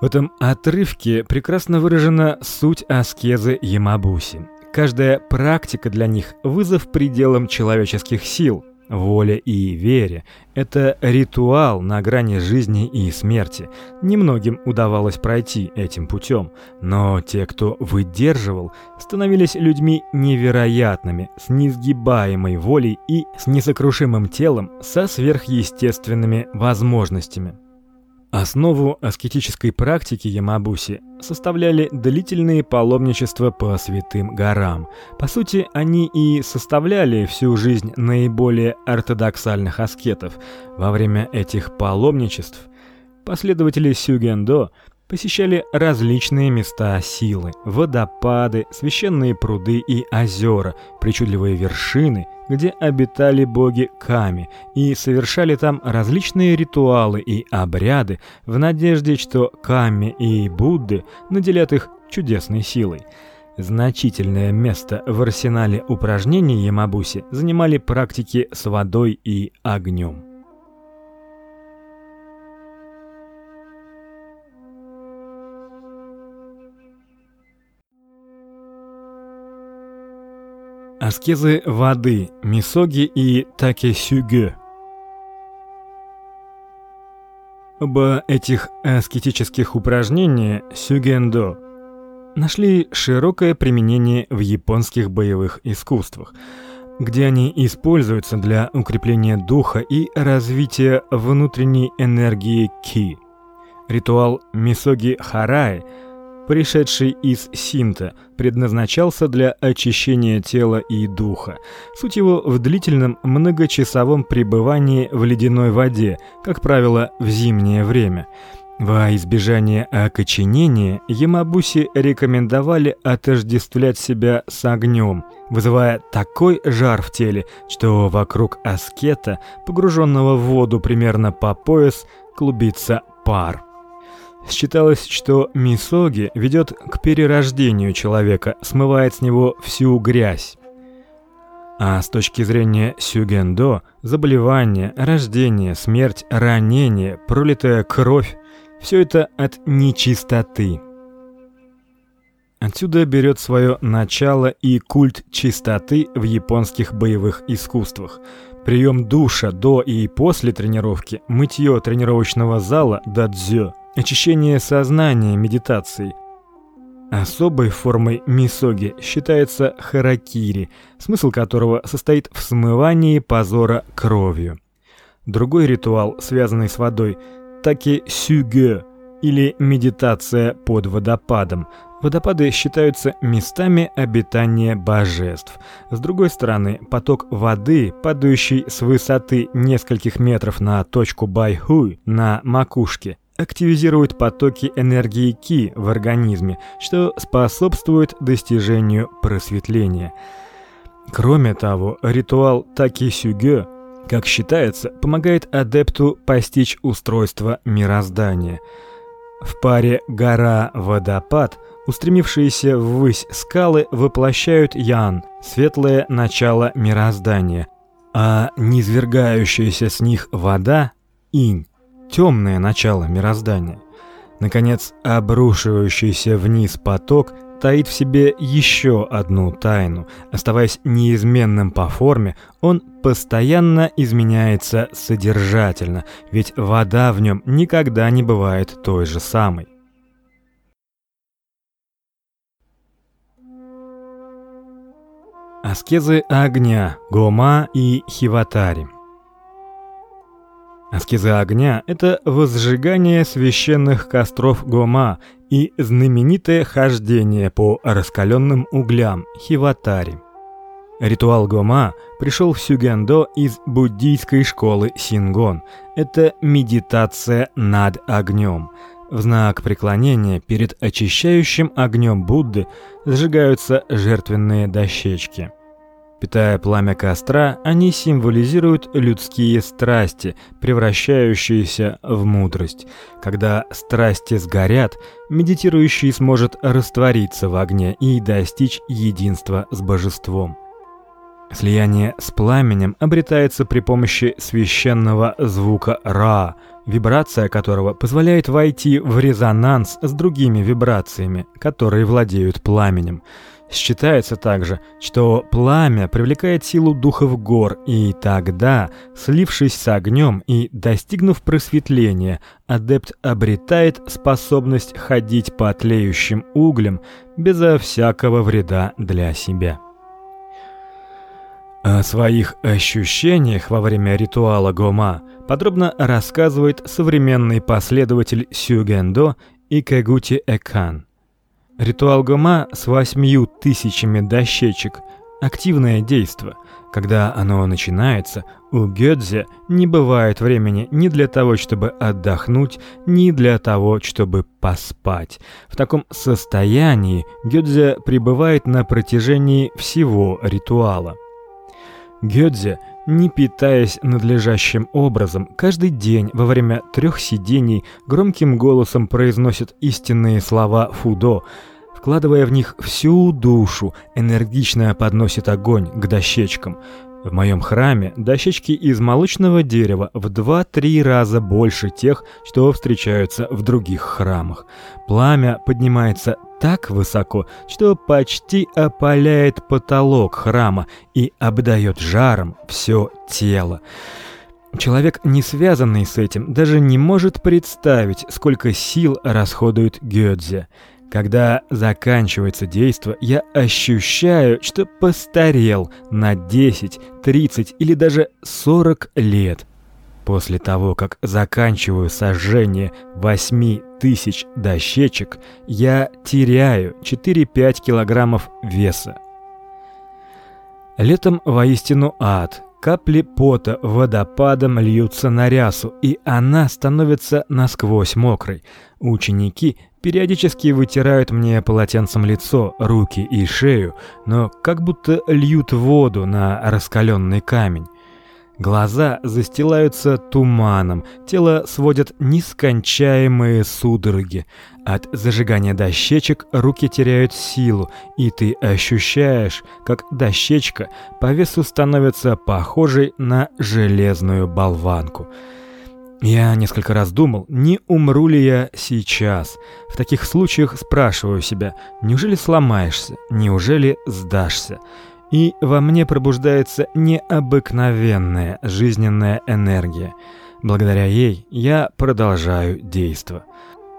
В этом отрывке прекрасно выражена суть аскезы Ямабуси. Каждая практика для них вызов пределам человеческих сил, Воля и вере это ритуал на грани жизни и смерти. Немногим удавалось пройти этим путем, но те, кто выдерживал, становились людьми невероятными, с несгибаемой волей и с несокрушимым телом, со сверхъестественными возможностями. Основу аскетической практики Ямабуси составляли длительные паломничества по святым горам. По сути, они и составляли всю жизнь наиболее ортодоксальных аскетов. Во время этих паломничеств последователи сюгендо посещали различные места силы: водопады, священные пруды и озера, причудливые вершины, где обитали боги Ками, и совершали там различные ритуалы и обряды в надежде, что Ками и Будды наделят их чудесной силой. Значительное место в арсенале упражнений Ямабуси занимали практики с водой и огнем. Аскезы воды, мисоги и такесюгё. Оба этих аскетических упражнения сюгендо нашли широкое применение в японских боевых искусствах, где они используются для укрепления духа и развития внутренней энергии ки. Ритуал мисоги харай – пришедший из синта, предназначался для очищения тела и духа. Суть его в длительном многочасовом пребывании в ледяной воде, как правило, в зимнее время. Во избежание окоченения Ямабуси рекомендовали отождествлять себя с огнем, вызывая такой жар в теле, что вокруг аскета, погруженного в воду примерно по пояс, клубится пар. Считалось, что мисоги ведет к перерождению человека, смывает с него всю грязь. А с точки зрения сюгендо, заболевание, рождение, смерть, ранение, пролитая кровь все это от нечистоты. Отсюда берет свое начало и культ чистоты в японских боевых искусствах. прием душа до и после тренировки, мытье тренировочного зала дадзё, очищение сознания медитацией. Особой формой мисоги считается харакири, смысл которого состоит в смывании позора кровью. Другой ритуал, связанный с водой, таки сюге или медитация под водопадом. Водопады считаются местами обитания божеств. С другой стороны, поток воды, падающий с высоты нескольких метров на точку Байхуй на макушке, активизирует потоки энергии ки в организме, что способствует достижению просветления. Кроме того, ритуал таки-сюгё, как считается, помогает адепту постичь устройство мироздания. В паре гора-водопад устремившиеся ввысь скалы воплощают ян, светлое начало мироздания, а низвергающаяся с них вода инь, темное начало мироздания. Наконец, обрушивающийся вниз поток таит в себе еще одну тайну. Оставаясь неизменным по форме, он постоянно изменяется содержательно, ведь вода в нем никогда не бывает той же самой. Аскезы огня, гома и хиватари. Аскеза огня это возжигание священных костров гома и знаменитое хождение по раскаленным углям хиватари. Ритуал гома пришел в Сюгендо из буддийской школы Сингон. Это медитация над огнем. В знак преклонения перед очищающим огнем Будды зажигаются жертвенные дощечки. Питая пламя костра, они символизируют людские страсти, превращающиеся в мудрость. Когда страсти сгорят, медитирующий сможет раствориться в огне и достичь единства с божеством. Слияние с пламенем обретается при помощи священного звука ра, вибрация которого позволяет войти в резонанс с другими вибрациями, которые владеют пламенем. Считается также, что пламя привлекает силу духов гор, и тогда, слившись с огнем и достигнув просветления, адепт обретает способность ходить по тлеющим углям безо всякого вреда для себя. О своих ощущениях во время ритуала гома подробно рассказывает современный последователь Сюгендо Икэгути Экан. Ритуал Гома с восьмью тысячами дощечек активное действо. Когда оно начинается, у Гёдзе не бывает времени ни для того, чтобы отдохнуть, ни для того, чтобы поспать. В таком состоянии Гёдзе пребывает на протяжении всего ритуала. Гёдзе не питаясь надлежащим образом, каждый день во время трех сидений громким голосом произносит истинные слова Фудо, вкладывая в них всю душу, энергично подносит огонь к дощечкам. В моем храме дощечки из молочного дерева в 2-3 раза больше тех, что встречаются в других храмах. Пламя поднимается так высоко, что почти опаляет потолок храма и обдает жаром все тело. Человек, не связанный с этим, даже не может представить, сколько сил расходует Гёдзе. Когда заканчивается действо, я ощущаю, что постарел на 10, 30 или даже 40 лет. После того, как заканчиваю сожжение 8 тысяч дощечек, я теряю 4-5 килограммов веса. Летом воистину ад. Капли пота водопадом льются на рясу, и она становится насквозь мокрой. Ученики периодически вытирают мне полотенцем лицо, руки и шею, но как будто льют воду на раскаленный камень. Глаза застилаются туманом, тело сводят нескончаемые судороги. От зажигания дощечек руки теряют силу, и ты ощущаешь, как дощечка по весу становится похожей на железную болванку. Я несколько раз думал, не умру ли я сейчас. В таких случаях спрашиваю себя: неужели сломаешься? Неужели сдашься? и во мне пробуждается необыкновенная жизненная энергия. Благодаря ей я продолжаю действовать.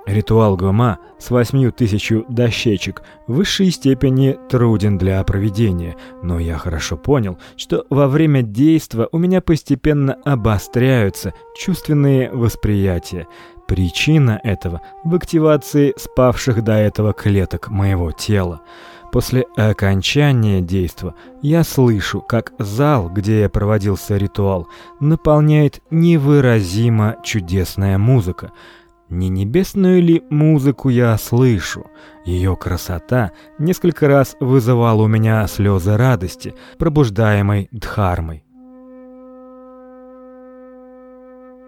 Ритуал Гома с восьмью тысячу дощечек в высшей степени труден для проведения, но я хорошо понял, что во время действа у меня постепенно обостряются чувственные восприятия. Причина этого в активации спавших до этого клеток моего тела. После окончания действа я слышу, как зал, где я проводился ритуал, наполняет невыразимо чудесная музыка. Не небесную ли музыку я слышу? Ее красота несколько раз вызывала у меня слезы радости, пробуждаемой дхармой.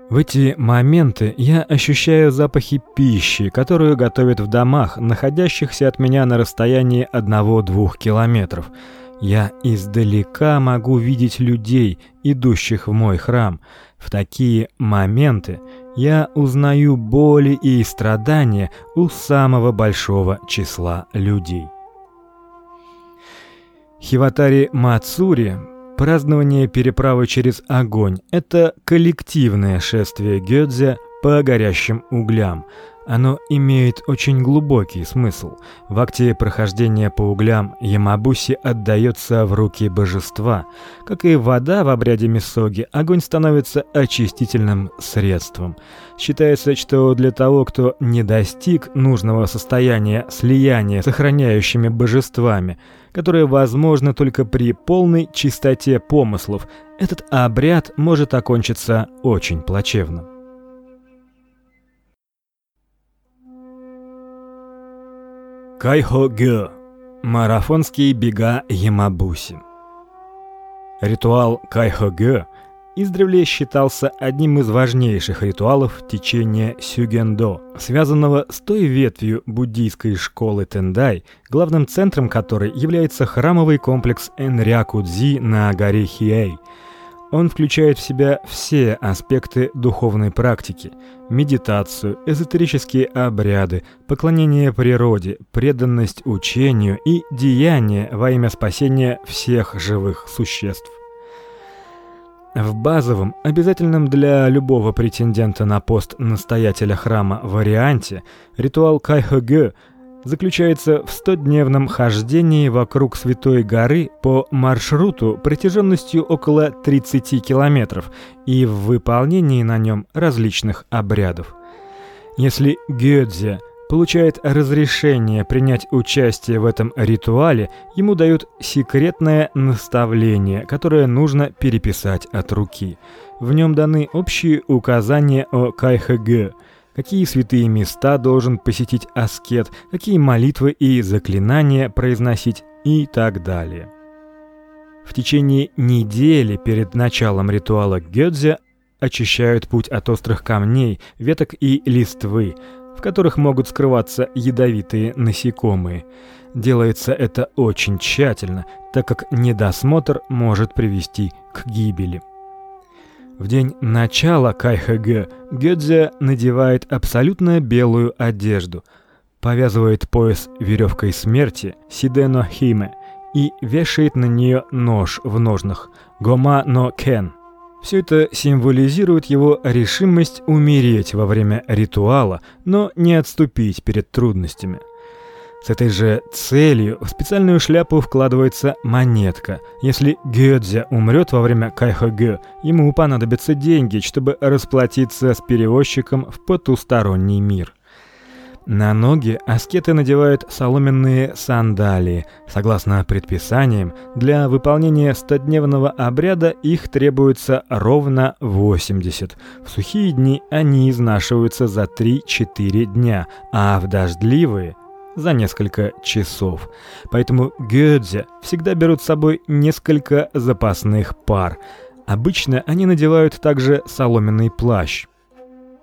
В эти моменты я ощущаю запахи пищи, которую готовят в домах, находящихся от меня на расстоянии 1-2 километров. Я издалека могу видеть людей, идущих в мой храм. В такие моменты я узнаю боли и страдания у самого большого числа людей. Хиватари Мацури Празднование переправы через огонь это коллективное шествие Гёдзе по горящим углям. Оно имеет очень глубокий смысл. В акте прохождения по углям Ямабуси отдается в руки божества. Как и вода в обряде мисоги, огонь становится очистительным средством. Считается, что для того, кто не достиг нужного состояния слияния с сохраняющими божествами, которое возможно только при полной чистоте помыслов, этот обряд может окончиться очень плачевно. Кайхо-гё. Марафонские бега Ямабуси. Ритуал Кайхо-гё издревле считался одним из важнейших ритуалов течения Сюгендо, связанного с той ветвью буддийской школы Тендай, главным центром которой является храмовый комплекс Энрякудзи на горе Хиэй – он включает в себя все аспекты духовной практики: медитацию, эзотерические обряды, поклонение природе, преданность учению и деяния во имя спасения всех живых существ. В базовом, обязательном для любого претендента на пост настоятеля храма варианте, ритуал Кайхогё заключается в 100-дневном хождении вокруг Святой горы по маршруту протяженностью около 30 километров и в выполнении на нем различных обрядов. Если Гёдзе получает разрешение принять участие в этом ритуале, ему дают секретное наставление, которое нужно переписать от руки. В нем даны общие указания о кайхгэ – какие святые места должен посетить аскет, какие молитвы и заклинания произносить и так далее. В течение недели перед началом ритуала Гёдзе очищают путь от острых камней, веток и листвы, в которых могут скрываться ядовитые насекомые. Делается это очень тщательно, так как недосмотр может привести к гибели. В день начала Кайхг Гёдзе надевает абсолютно белую одежду, повязывает пояс веревкой смерти Сидено Химе и вешает на нее нож в ножнах Гома но Кен. Все это символизирует его решимость умереть во время ритуала, но не отступить перед трудностями. С этой же целью в специальную шляпу вкладывается монетка. Если Гёдзе умрет во время кайхогё, ему понадобятся деньги, чтобы расплатиться с перевозчиком в потусторонний мир. На ноги аскеты надевают соломенные сандалии. Согласно предписаниям, для выполнения стодневного обряда их требуется ровно 80. В сухие дни они изнашиваются за 3-4 дня, а в дождливые за несколько часов. Поэтому Гёдзе всегда берут с собой несколько запасных пар. Обычно они надевают также соломенный плащ.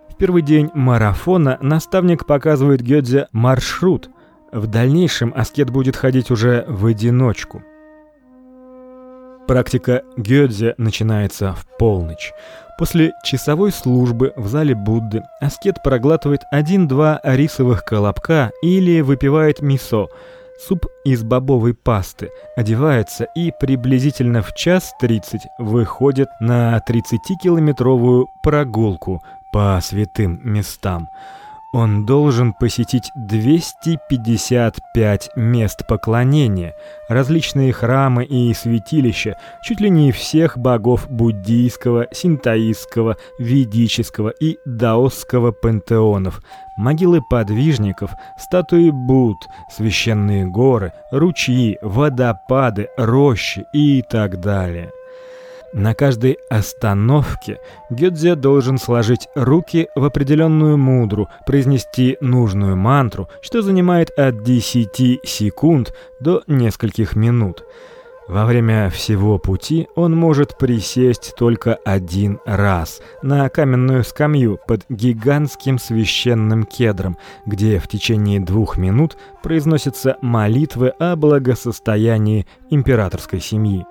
В первый день марафона наставник показывает Гёдзе маршрут. В дальнейшем аскет будет ходить уже в одиночку. Практика Гёдзе начинается в полночь. После часовой службы в зале Будды аскет проглатывает один-два рисовых колобка или выпивает мисо. суп из бобовой пасты, одевается и приблизительно в час тридцать выходит на 30-километровую прогулку по святым местам. Он должен посетить 255 мест поклонения, различные храмы и святилища, чуть ли не всех богов буддийского, синтоистского, ведического и даосского пантеонов, могилы подвижников, статуи Будд, священные горы, ручьи, водопады, рощи и так далее. На каждой остановке Гёдзе должен сложить руки в определенную мудру, произнести нужную мантру, что занимает от 10 секунд до нескольких минут. Во время всего пути он может присесть только один раз на каменную скамью под гигантским священным кедром, где в течение двух минут произносятся молитвы о благосостоянии императорской семьи.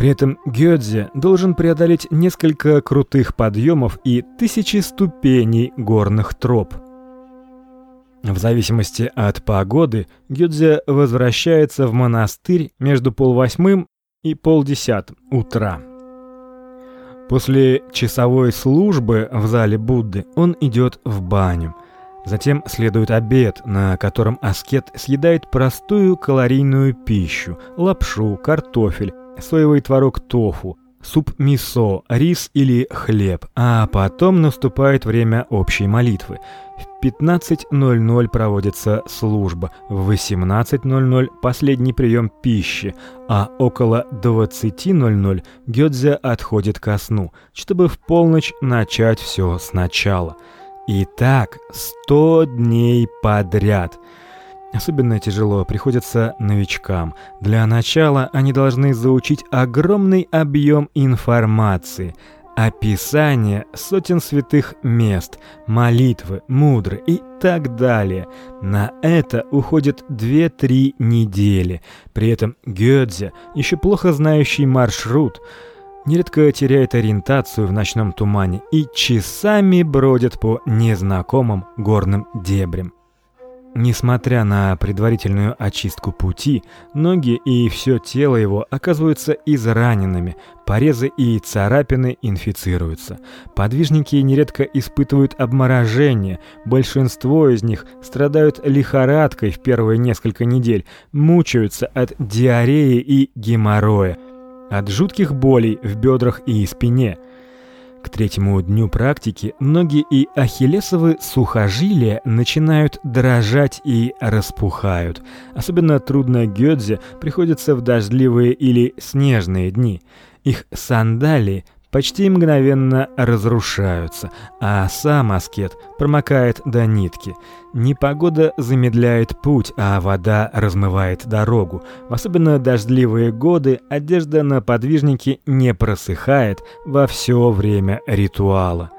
При этом Гёдзе должен преодолеть несколько крутых подъемов и тысячи ступеней горных троп. В зависимости от погоды Гёдзе возвращается в монастырь между полвосьмым и полдесятым утра. После часовой службы в зале Будды он идет в баню. Затем следует обед, на котором аскет съедает простую калорийную пищу: лапшу, картофель, соевый творог тофу, суп мисо, рис или хлеб, а потом наступает время общей молитвы. В 15:00 проводится служба, в 18:00 последний прием пищи, а около 20:00 Гёдзе отходит ко сну, чтобы в полночь начать все сначала. И так 100 дней подряд. Особенно тяжело приходится новичкам. Для начала они должны заучить огромный объем информации, описание сотен святых мест, молитвы, мудры и так далее. На это уходит 2-3 недели. При этом Гёдзе, еще плохо знающий маршрут, нередко теряет ориентацию в ночном тумане и часами бродит по незнакомым горным дебрям. Несмотря на предварительную очистку пути, ноги и все тело его оказываются израненными, порезы и царапины инфицируются. Подвижники нередко испытывают обморожение, большинство из них страдают лихорадкой в первые несколько недель, мучаются от диареи и геморроя, от жутких болей в бедрах и спине – к третьему дню практики ноги и ахиллесовы сухожилия начинают дрожать и распухают. Особенно трудно Гёдзе приходится в дождливые или снежные дни. Их сандалии почти мгновенно разрушаются, а сам аскет промокает до нитки. Непогода замедляет путь, а вода размывает дорогу. В особенно дождливые годы одежда на подвижнике не просыхает во все время ритуала.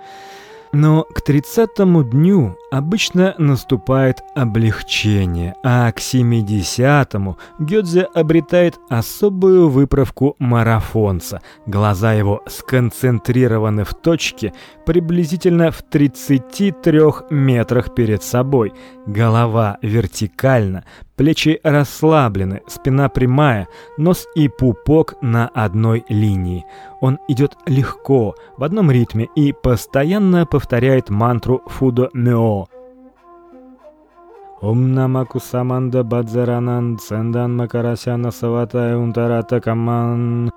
Но к тридцатому дню обычно наступает облегчение, а к семидесятому Гёдзе обретает особую выправку марафонца. Глаза его сконцентрированы в точке приблизительно в 33 метрах перед собой. Голова вертикальна, плечи расслаблены, спина прямая, нос и пупок на одной линии. Он идет легко, в одном ритме и постоянно повторяет мантру Фудо Мё. Ом намаку саманда бадзаранан цендан макарасяна саватая унтарата каман.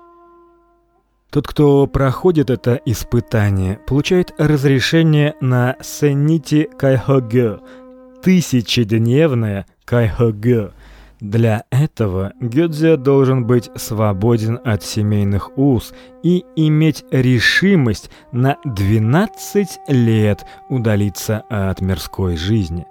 Тот, кто проходит это испытание, получает разрешение на сеннити кайхогё, тысячедневное кайхогё. Для этого Гёдзе должен быть свободен от семейных уз и иметь решимость на 12 лет удалиться от мирской жизни.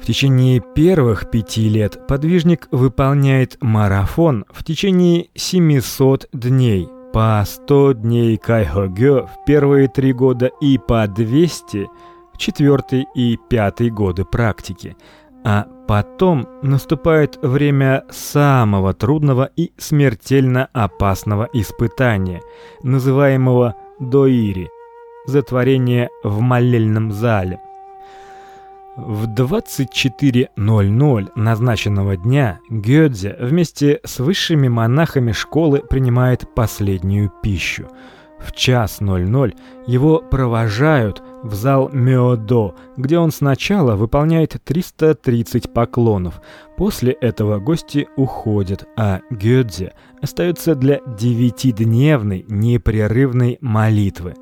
В течение первых пяти лет подвижник выполняет марафон в течение 700 дней, по 100 дней кайхогё в первые три года и по 200 в четвертый и пятый годы практики. А потом наступает время самого трудного и смертельно опасного испытания, называемого доири затворение в молельном зале. В 24:00 назначенного дня Гёдзе вместе с высшими монахами школы принимает последнюю пищу. В час 00 его провожают в зал Мёдо, где он сначала выполняет 330 поклонов. После этого гости уходят, а Гёдзе остается для девятидневной непрерывной молитвы.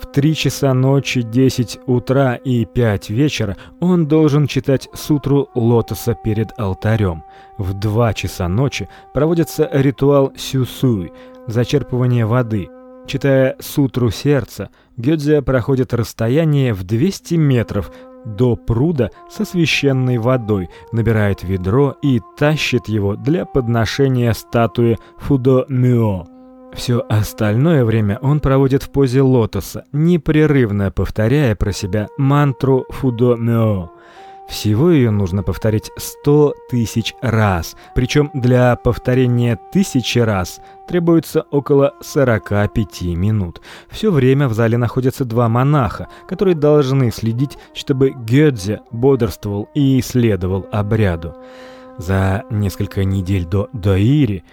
В 3 часа ночи, 10 утра и 5 вечера он должен читать сутру лотоса перед алтарем. В 2 часа ночи проводится ритуал сюсуй, зачерпывание воды. Читая сутру сердца, Гёдзе проходит расстояние в 200 метров до пруда со священной водой, набирает ведро и тащит его для подношения статуе Фудо-Мюо. Все остальное время он проводит в позе лотоса, непрерывно повторяя про себя мантру Фудо-Мюо. Всего ее нужно повторить сто тысяч раз, причем для повторения тысячи раз требуется около 45 минут. Все время в зале находятся два монаха, которые должны следить, чтобы Гёдзе бодрствовал и следовал обряду. За несколько недель до Доири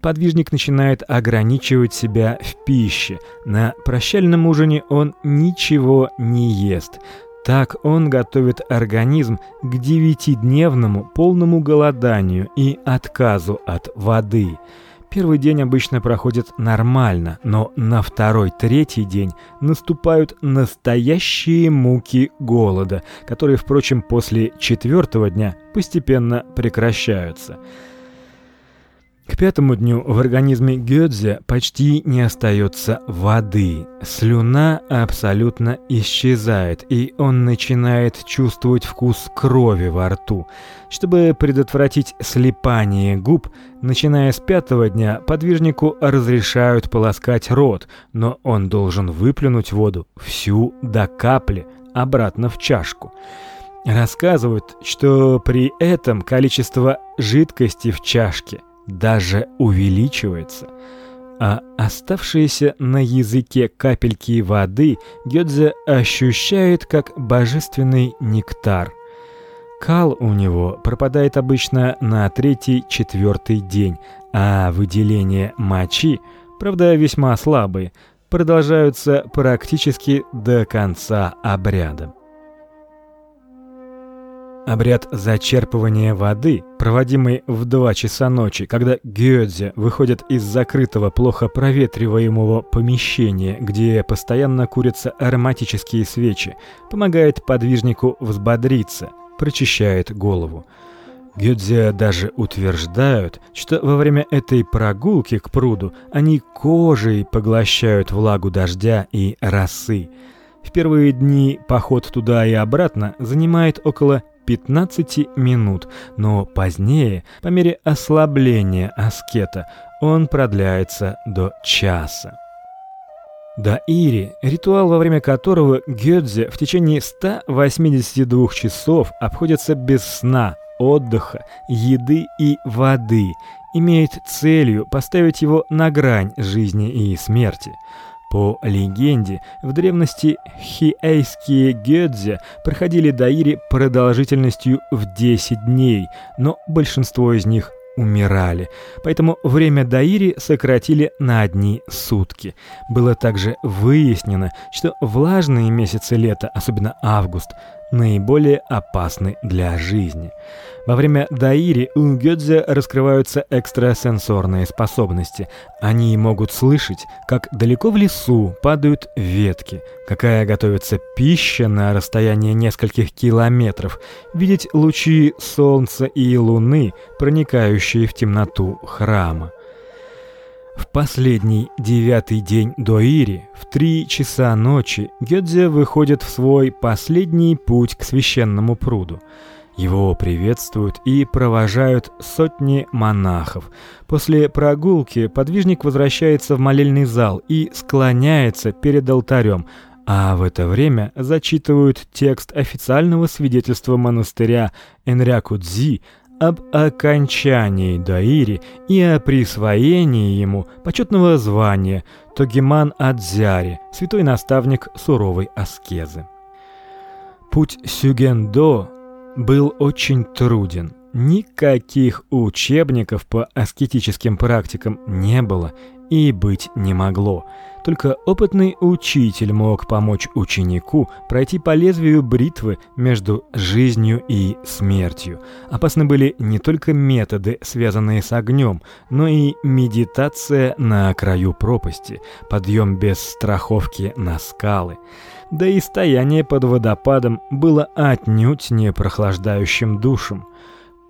подвижник начинает ограничивать себя в пище. На прощальном ужине он ничего не ест. Так он готовит организм к девятидневному полному голоданию и отказу от воды. Первый день обычно проходит нормально, но на второй-третий день наступают настоящие муки голода, которые, впрочем, после четвертого дня постепенно прекращаются. К пятому дню в организме Гёдзе почти не остается воды. Слюна абсолютно исчезает, и он начинает чувствовать вкус крови во рту. Чтобы предотвратить слипание губ, начиная с пятого дня подвижнику разрешают полоскать рот, но он должен выплюнуть воду всю до капли обратно в чашку. Рассказывают, что при этом количество жидкости в чашке даже увеличивается, а оставшиеся на языке капельки воды Гёдзе ощущает как божественный нектар. Кал у него пропадает обычно на третий-четвертый день, а выделение мочи, правда, весьма слабые, продолжаются практически до конца обряда. Обряд зачерпывания воды, проводимый в 2 часа ночи, когда Гёдзе выходит из закрытого, плохо проветриваемого помещения, где постоянно курятся ароматические свечи, помогает подвижнику взбодриться, прочищает голову. Гёдзе даже утверждают, что во время этой прогулки к пруду они кожей поглощают влагу дождя и росы. В первые дни поход туда и обратно занимает около 15 минут, но позднее, по мере ослабления аскета, он продляется до часа. До ритуал, во время которого Гёдзе в течение 182 часов обходится без сна, отдыха, еды и воды, имеет целью поставить его на грань жизни и смерти. По легенде, в древности хиэйские гёдзе проходили даири продолжительностью в 10 дней, но большинство из них умирали. Поэтому время даири сократили на одни сутки. Было также выяснено, что влажные месяцы лета, особенно август, наиболее опасны для жизни. Во время даири у Гёдзе раскрываются экстрасенсорные способности. Они могут слышать, как далеко в лесу падают ветки, какая готовится пища на расстоянии нескольких километров, видеть лучи солнца и луны, проникающие в темноту храма. В последний девятый день до Ири, в три часа ночи, Гёдзе выходит в свой последний путь к священному пруду. Его приветствуют и провожают сотни монахов. После прогулки подвижник возвращается в молельный зал и склоняется перед алтарем, а в это время зачитывают текст официального свидетельства монастыря Энрякудзи об окончании Даири и о присвоении ему почетного звания Тогиман Адзяри, святой наставник суровой аскезы. Путь Сюгендо был очень труден. Никаких учебников по аскетическим практикам не было и быть не могло. Только опытный учитель мог помочь ученику пройти по лезвию бритвы между жизнью и смертью. Опасны были не только методы, связанные с огнем, но и медитация на краю пропасти, подъем без страховки на скалы. Да и стояние под водопадом было отнюдь не прохлаждающим душем.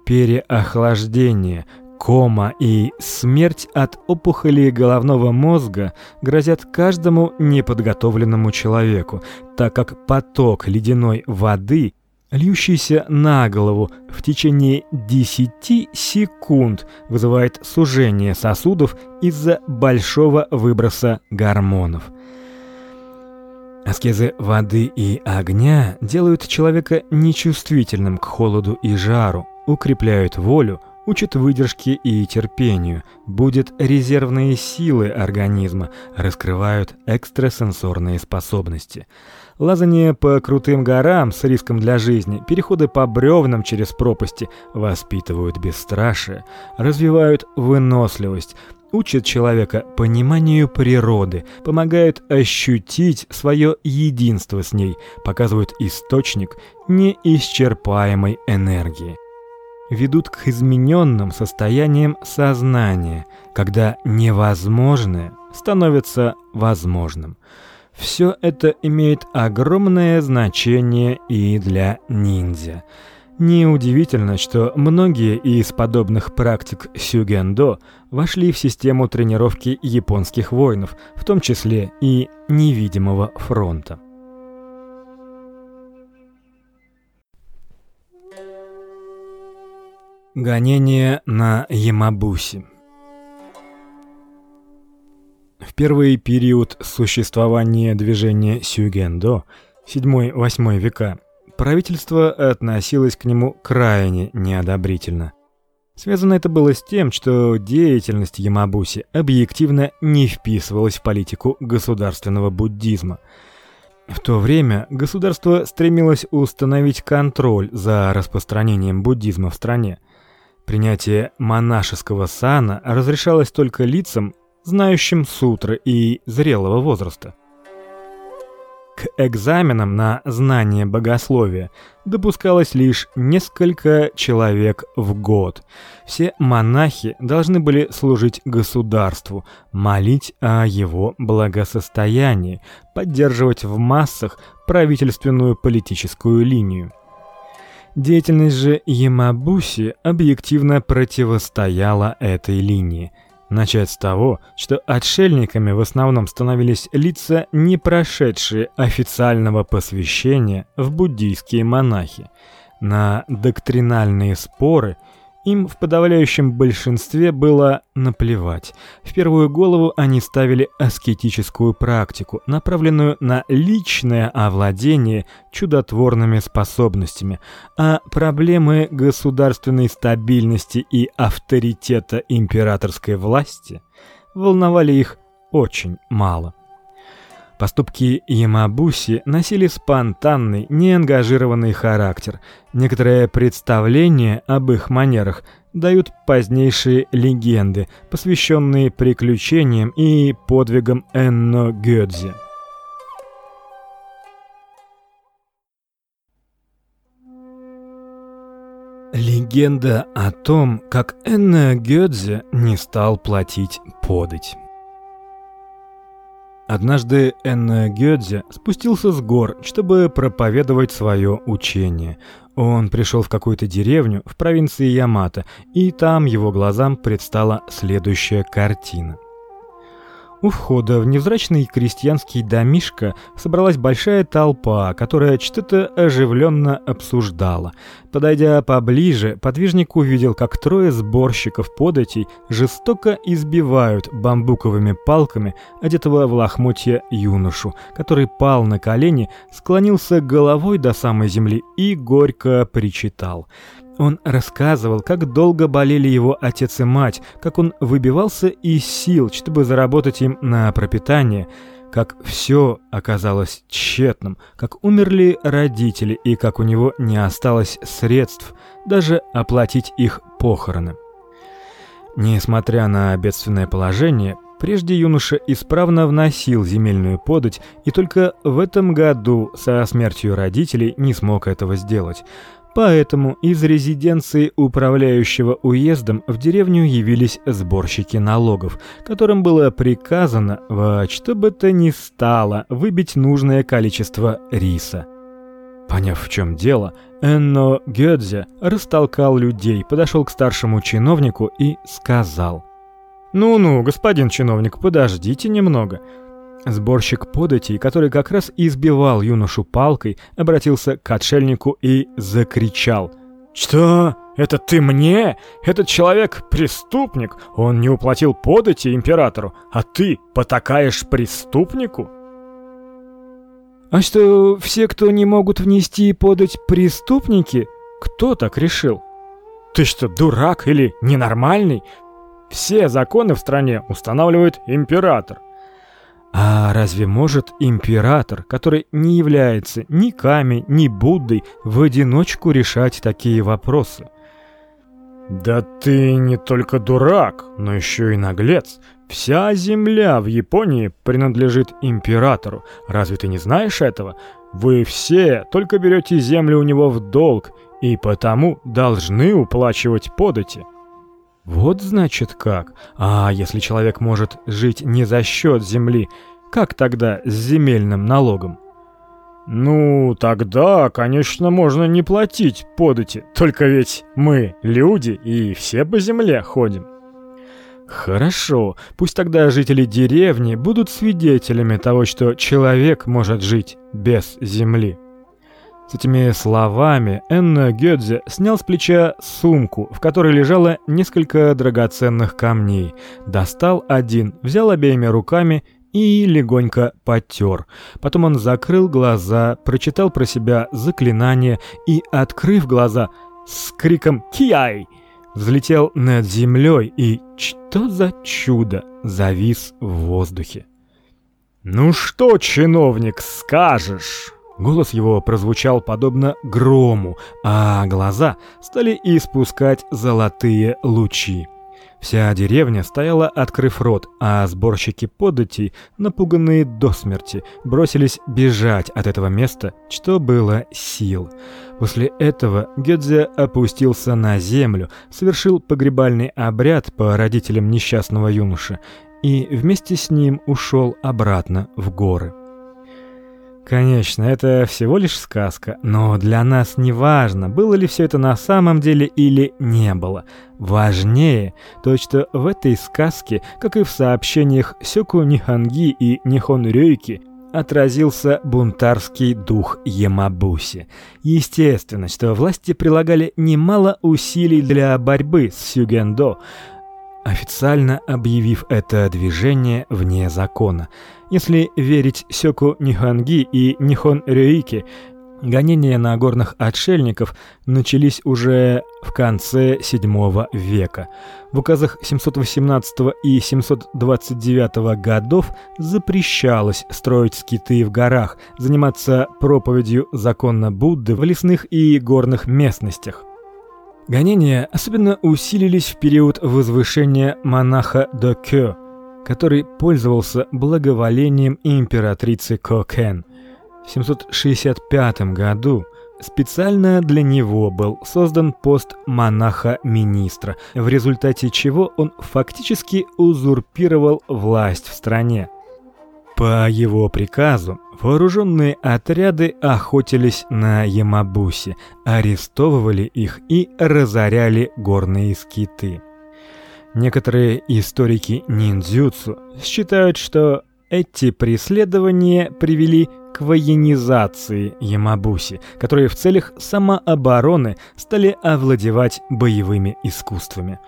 Переохлаждение, Кома и смерть от опухоли головного мозга грозят каждому неподготовленному человеку, так как поток ледяной воды, льющийся на голову в течение 10 секунд, вызывает сужение сосудов из-за большого выброса гормонов. Аскезы воды и огня делают человека нечувствительным к холоду и жару, укрепляют волю, учит выдержке и терпению, будет резервные силы организма, раскрывают экстрасенсорные способности. Лазание по крутым горам с риском для жизни, переходы по бревнам через пропасти воспитывают бесстрашие, развивают выносливость, учат человека пониманию природы, помогают ощутить свое единство с ней, показывают источник неисчерпаемой энергии ведут к измененным состояниям сознания, когда невозможное становится возможным. Все это имеет огромное значение и для ниндзя. Неудивительно, что многие из подобных практик сюгендо вошли в систему тренировки японских воинов, в том числе и невидимого фронта. Гонение на Ямабуси. В первый период существования движения сюгендо, 7-8 века, правительство относилось к нему крайне неодобрительно. Связано это было с тем, что деятельность Ямабуси объективно не вписывалась в политику государственного буддизма. В то время государство стремилось установить контроль за распространением буддизма в стране. Принятие монашеского сана разрешалось только лицам, знающим сутры и зрелого возраста. К экзаменам на знание богословия допускалось лишь несколько человек в год. Все монахи должны были служить государству, молить о его благосостоянии, поддерживать в массах правительственную политическую линию. Деятельность же Ямабуси объективно противостояла этой линии. Начать с того, что отшельниками в основном становились лица, не прошедшие официального посвящения в буддийские монахи. На доктринальные споры – им в подавляющем большинстве было наплевать. В первую голову они ставили аскетическую практику, направленную на личное овладение чудотворными способностями, а проблемы государственной стабильности и авторитета императорской власти волновали их очень мало. Поступки Ямабуси носили спонтанный, неангажированный характер. Некоторые представления об их манерах дают позднейшие легенды, посвященные приключениям и подвигам Энно Гёдзи. Легенда о том, как Энно Гёдзи не стал платить подать. Однажды Энна Гёдзе спустился с гор, чтобы проповедовать свое учение. Он пришел в какую-то деревню в провинции Ямато, и там его глазам предстала следующая картина. У входа в невзрачный крестьянский домишко собралась большая толпа, которая что-то оживленно обсуждала. Подойдя поближе, подвижник увидел, как трое сборщиков податей жестоко избивают бамбуковыми палками одетого в лохмотья юношу, который пал на колени, склонился головой до самой земли и горько причитал. Он рассказывал, как долго болели его отец и мать, как он выбивался из сил, чтобы заработать им на пропитание, как все оказалось тщетным, как умерли родители и как у него не осталось средств даже оплатить их похороны. Несмотря на бедственное положение, прежде юноша исправно вносил земельную подать и только в этом году со смертью родителей не смог этого сделать. Поэтому из резиденции управляющего уездом в деревню явились сборщики налогов, которым было приказано во что бы то ни стало выбить нужное количество риса. Поняв, в чем дело, Энно Гёдзе растолкал людей, подошел к старшему чиновнику и сказал: "Ну-ну, господин чиновник, подождите немного. Сборщик податей, который как раз избивал юношу палкой, обратился к отшельнику и закричал: "Что? Это ты мне? Этот человек преступник. Он не уплатил подати императору, а ты потакаешь преступнику?" А что, все, кто не могут внести подать, преступники? Кто так решил? Ты что, дурак или ненормальный? Все законы в стране устанавливает император. А разве может император, который не является ни Ками, ни Буддой, в одиночку решать такие вопросы? Да ты не только дурак, но еще и наглец. Вся земля в Японии принадлежит императору. Разве ты не знаешь этого? Вы все только берете землю у него в долг и потому должны уплачивать подати. Вот значит как. А если человек может жить не за счет земли, как тогда с земельным налогом? Ну, тогда, конечно, можно не платить подати. Только ведь мы люди и все по земле ходим. Хорошо, пусть тогда жители деревни будут свидетелями того, что человек может жить без земли. С этими словами Энна Гёдзе снял с плеча сумку, в которой лежало несколько драгоценных камней, достал один, взял обеими руками и легонько потёр. Потом он закрыл глаза, прочитал про себя заклинание и, открыв глаза, с криком «Кияй!» взлетел над землей и, что за чудо, завис в воздухе. «Ну что, чиновник, скажешь?» Голос его прозвучал подобно грому, а глаза стали испускать золотые лучи. Вся деревня стояла, открыв рот, а сборщики податей, напуганные до смерти, бросились бежать от этого места, что было сил. После этого Гёдзе опустился на землю, совершил погребальный обряд по родителям несчастного юноши и вместе с ним ушел обратно в горы. Конечно, это всего лишь сказка, но для нас не важно, было ли все это на самом деле или не было. Важнее то, что в этой сказке, как и в сообщениях Сёку Ниханги и Нихон Рёйки, отразился бунтарский дух Ямабуси. Естественно, что власти прилагали немало усилий для борьбы с сюгендо, официально объявив это движение вне закона. Если верить Сёку Ниханги и Нихон Рёики, гонения на горных отшельников начались уже в конце VII века. В указах 718 и 729 годов запрещалось строить скиты в горах, заниматься проповедью закона Будды в лесных и горных местностях. Гонения особенно усилились в период возвышения монаха Докё, который пользовался благоволением императрицы Кокен. В 765 году специально для него был создан пост монаха-министра, в результате чего он фактически узурпировал власть в стране. По его приказу вооруженные отряды охотились на Ямабуси, арестовывали их и разоряли горные скиты. Некоторые историки ниндзюцу считают, что эти преследования привели к военизации Ямабуси, которые в целях самообороны стали овладевать боевыми искусствами.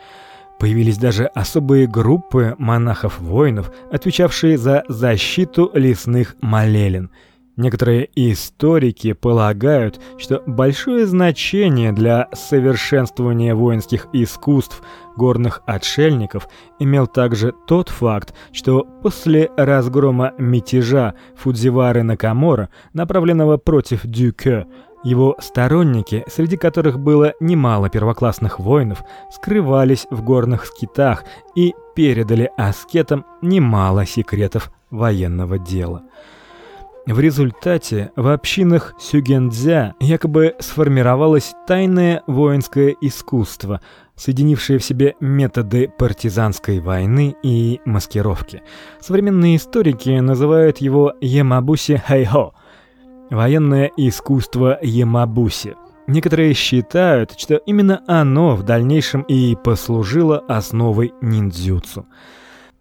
Появились даже особые группы монахов-воинов, отвечавшие за защиту лесных молелин. Некоторые историки полагают, что большое значение для совершенствования воинских искусств горных отшельников имел также тот факт, что после разгрома мятежа Фудзивары Накамора, направленного против Дюке, его сторонники, среди которых было немало первоклассных воинов, скрывались в горных скитах и передали аскетам немало секретов военного дела. В результате в общинах сюгендзя якобы сформировалось тайное воинское искусство, соединившее в себе методы партизанской войны и маскировки. Современные историки называют его ямабуси хайхо военное искусство ямабуси. Некоторые считают, что именно оно в дальнейшем и послужило основой ниндзюцу.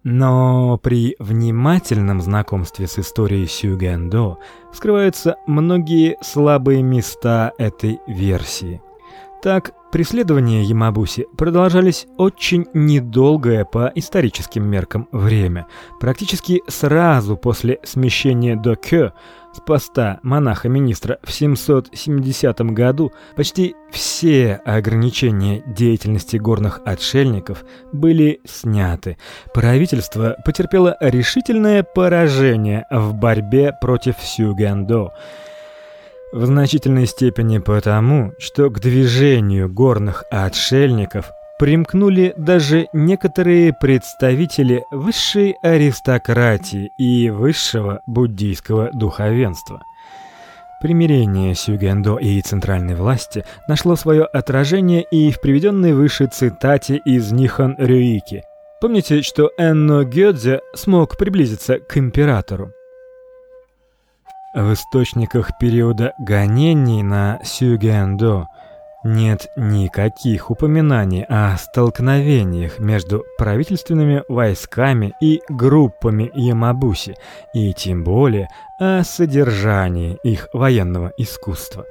Но при внимательном знакомстве с историей Сюгэндо вскрываются многие слабые места этой версии. Так, преследования Ямабуси продолжались очень недолгое по историческим меркам время. Практически сразу после смещения до Кё с поста монаха-министра в 770 году почти все ограничения деятельности горных отшельников были сняты. Правительство потерпело решительное поражение в борьбе против Сюгэндо. В значительной степени потому, что к движению горных отшельников примкнули даже некоторые представители высшей аристократии и высшего буддийского духовенства. Примирение Сюгендо и центральной власти нашло свое отражение и в приведенной выше цитате из Нихон Рюики. Помните, что Энно Гёдзе смог приблизиться к императору? В источниках периода гонений на Сюгендо нет никаких упоминаний о столкновениях между правительственными войсками и группами Ямабуси, и тем более о содержании их военного искусства.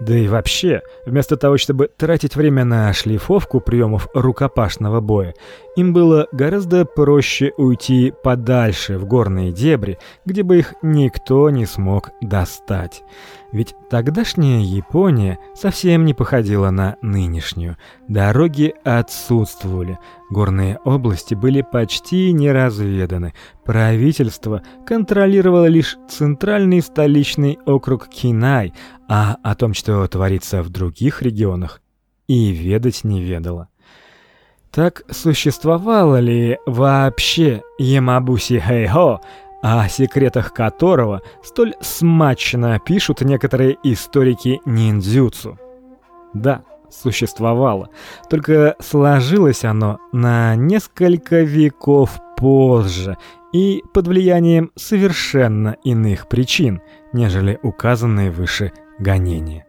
Да и вообще, вместо того, чтобы тратить время на шлифовку приемов рукопашного боя, им было гораздо проще уйти подальше в горные дебри, где бы их никто не смог достать. Ведь тогдашняя Япония совсем не походила на нынешнюю. Дороги отсутствовали, горные области были почти не разведаны. Правительство контролировало лишь центральный столичный округ Кинай, а о том, что творится в других регионах, и ведать не ведало. Так существовало ли вообще Ямабуси Хэйхо, о секретах которого столь смачно пишут некоторые историки ниндзюцу. Да, существовало, только сложилось оно на несколько веков позже и под влиянием совершенно иных причин, нежели указанные выше гонения.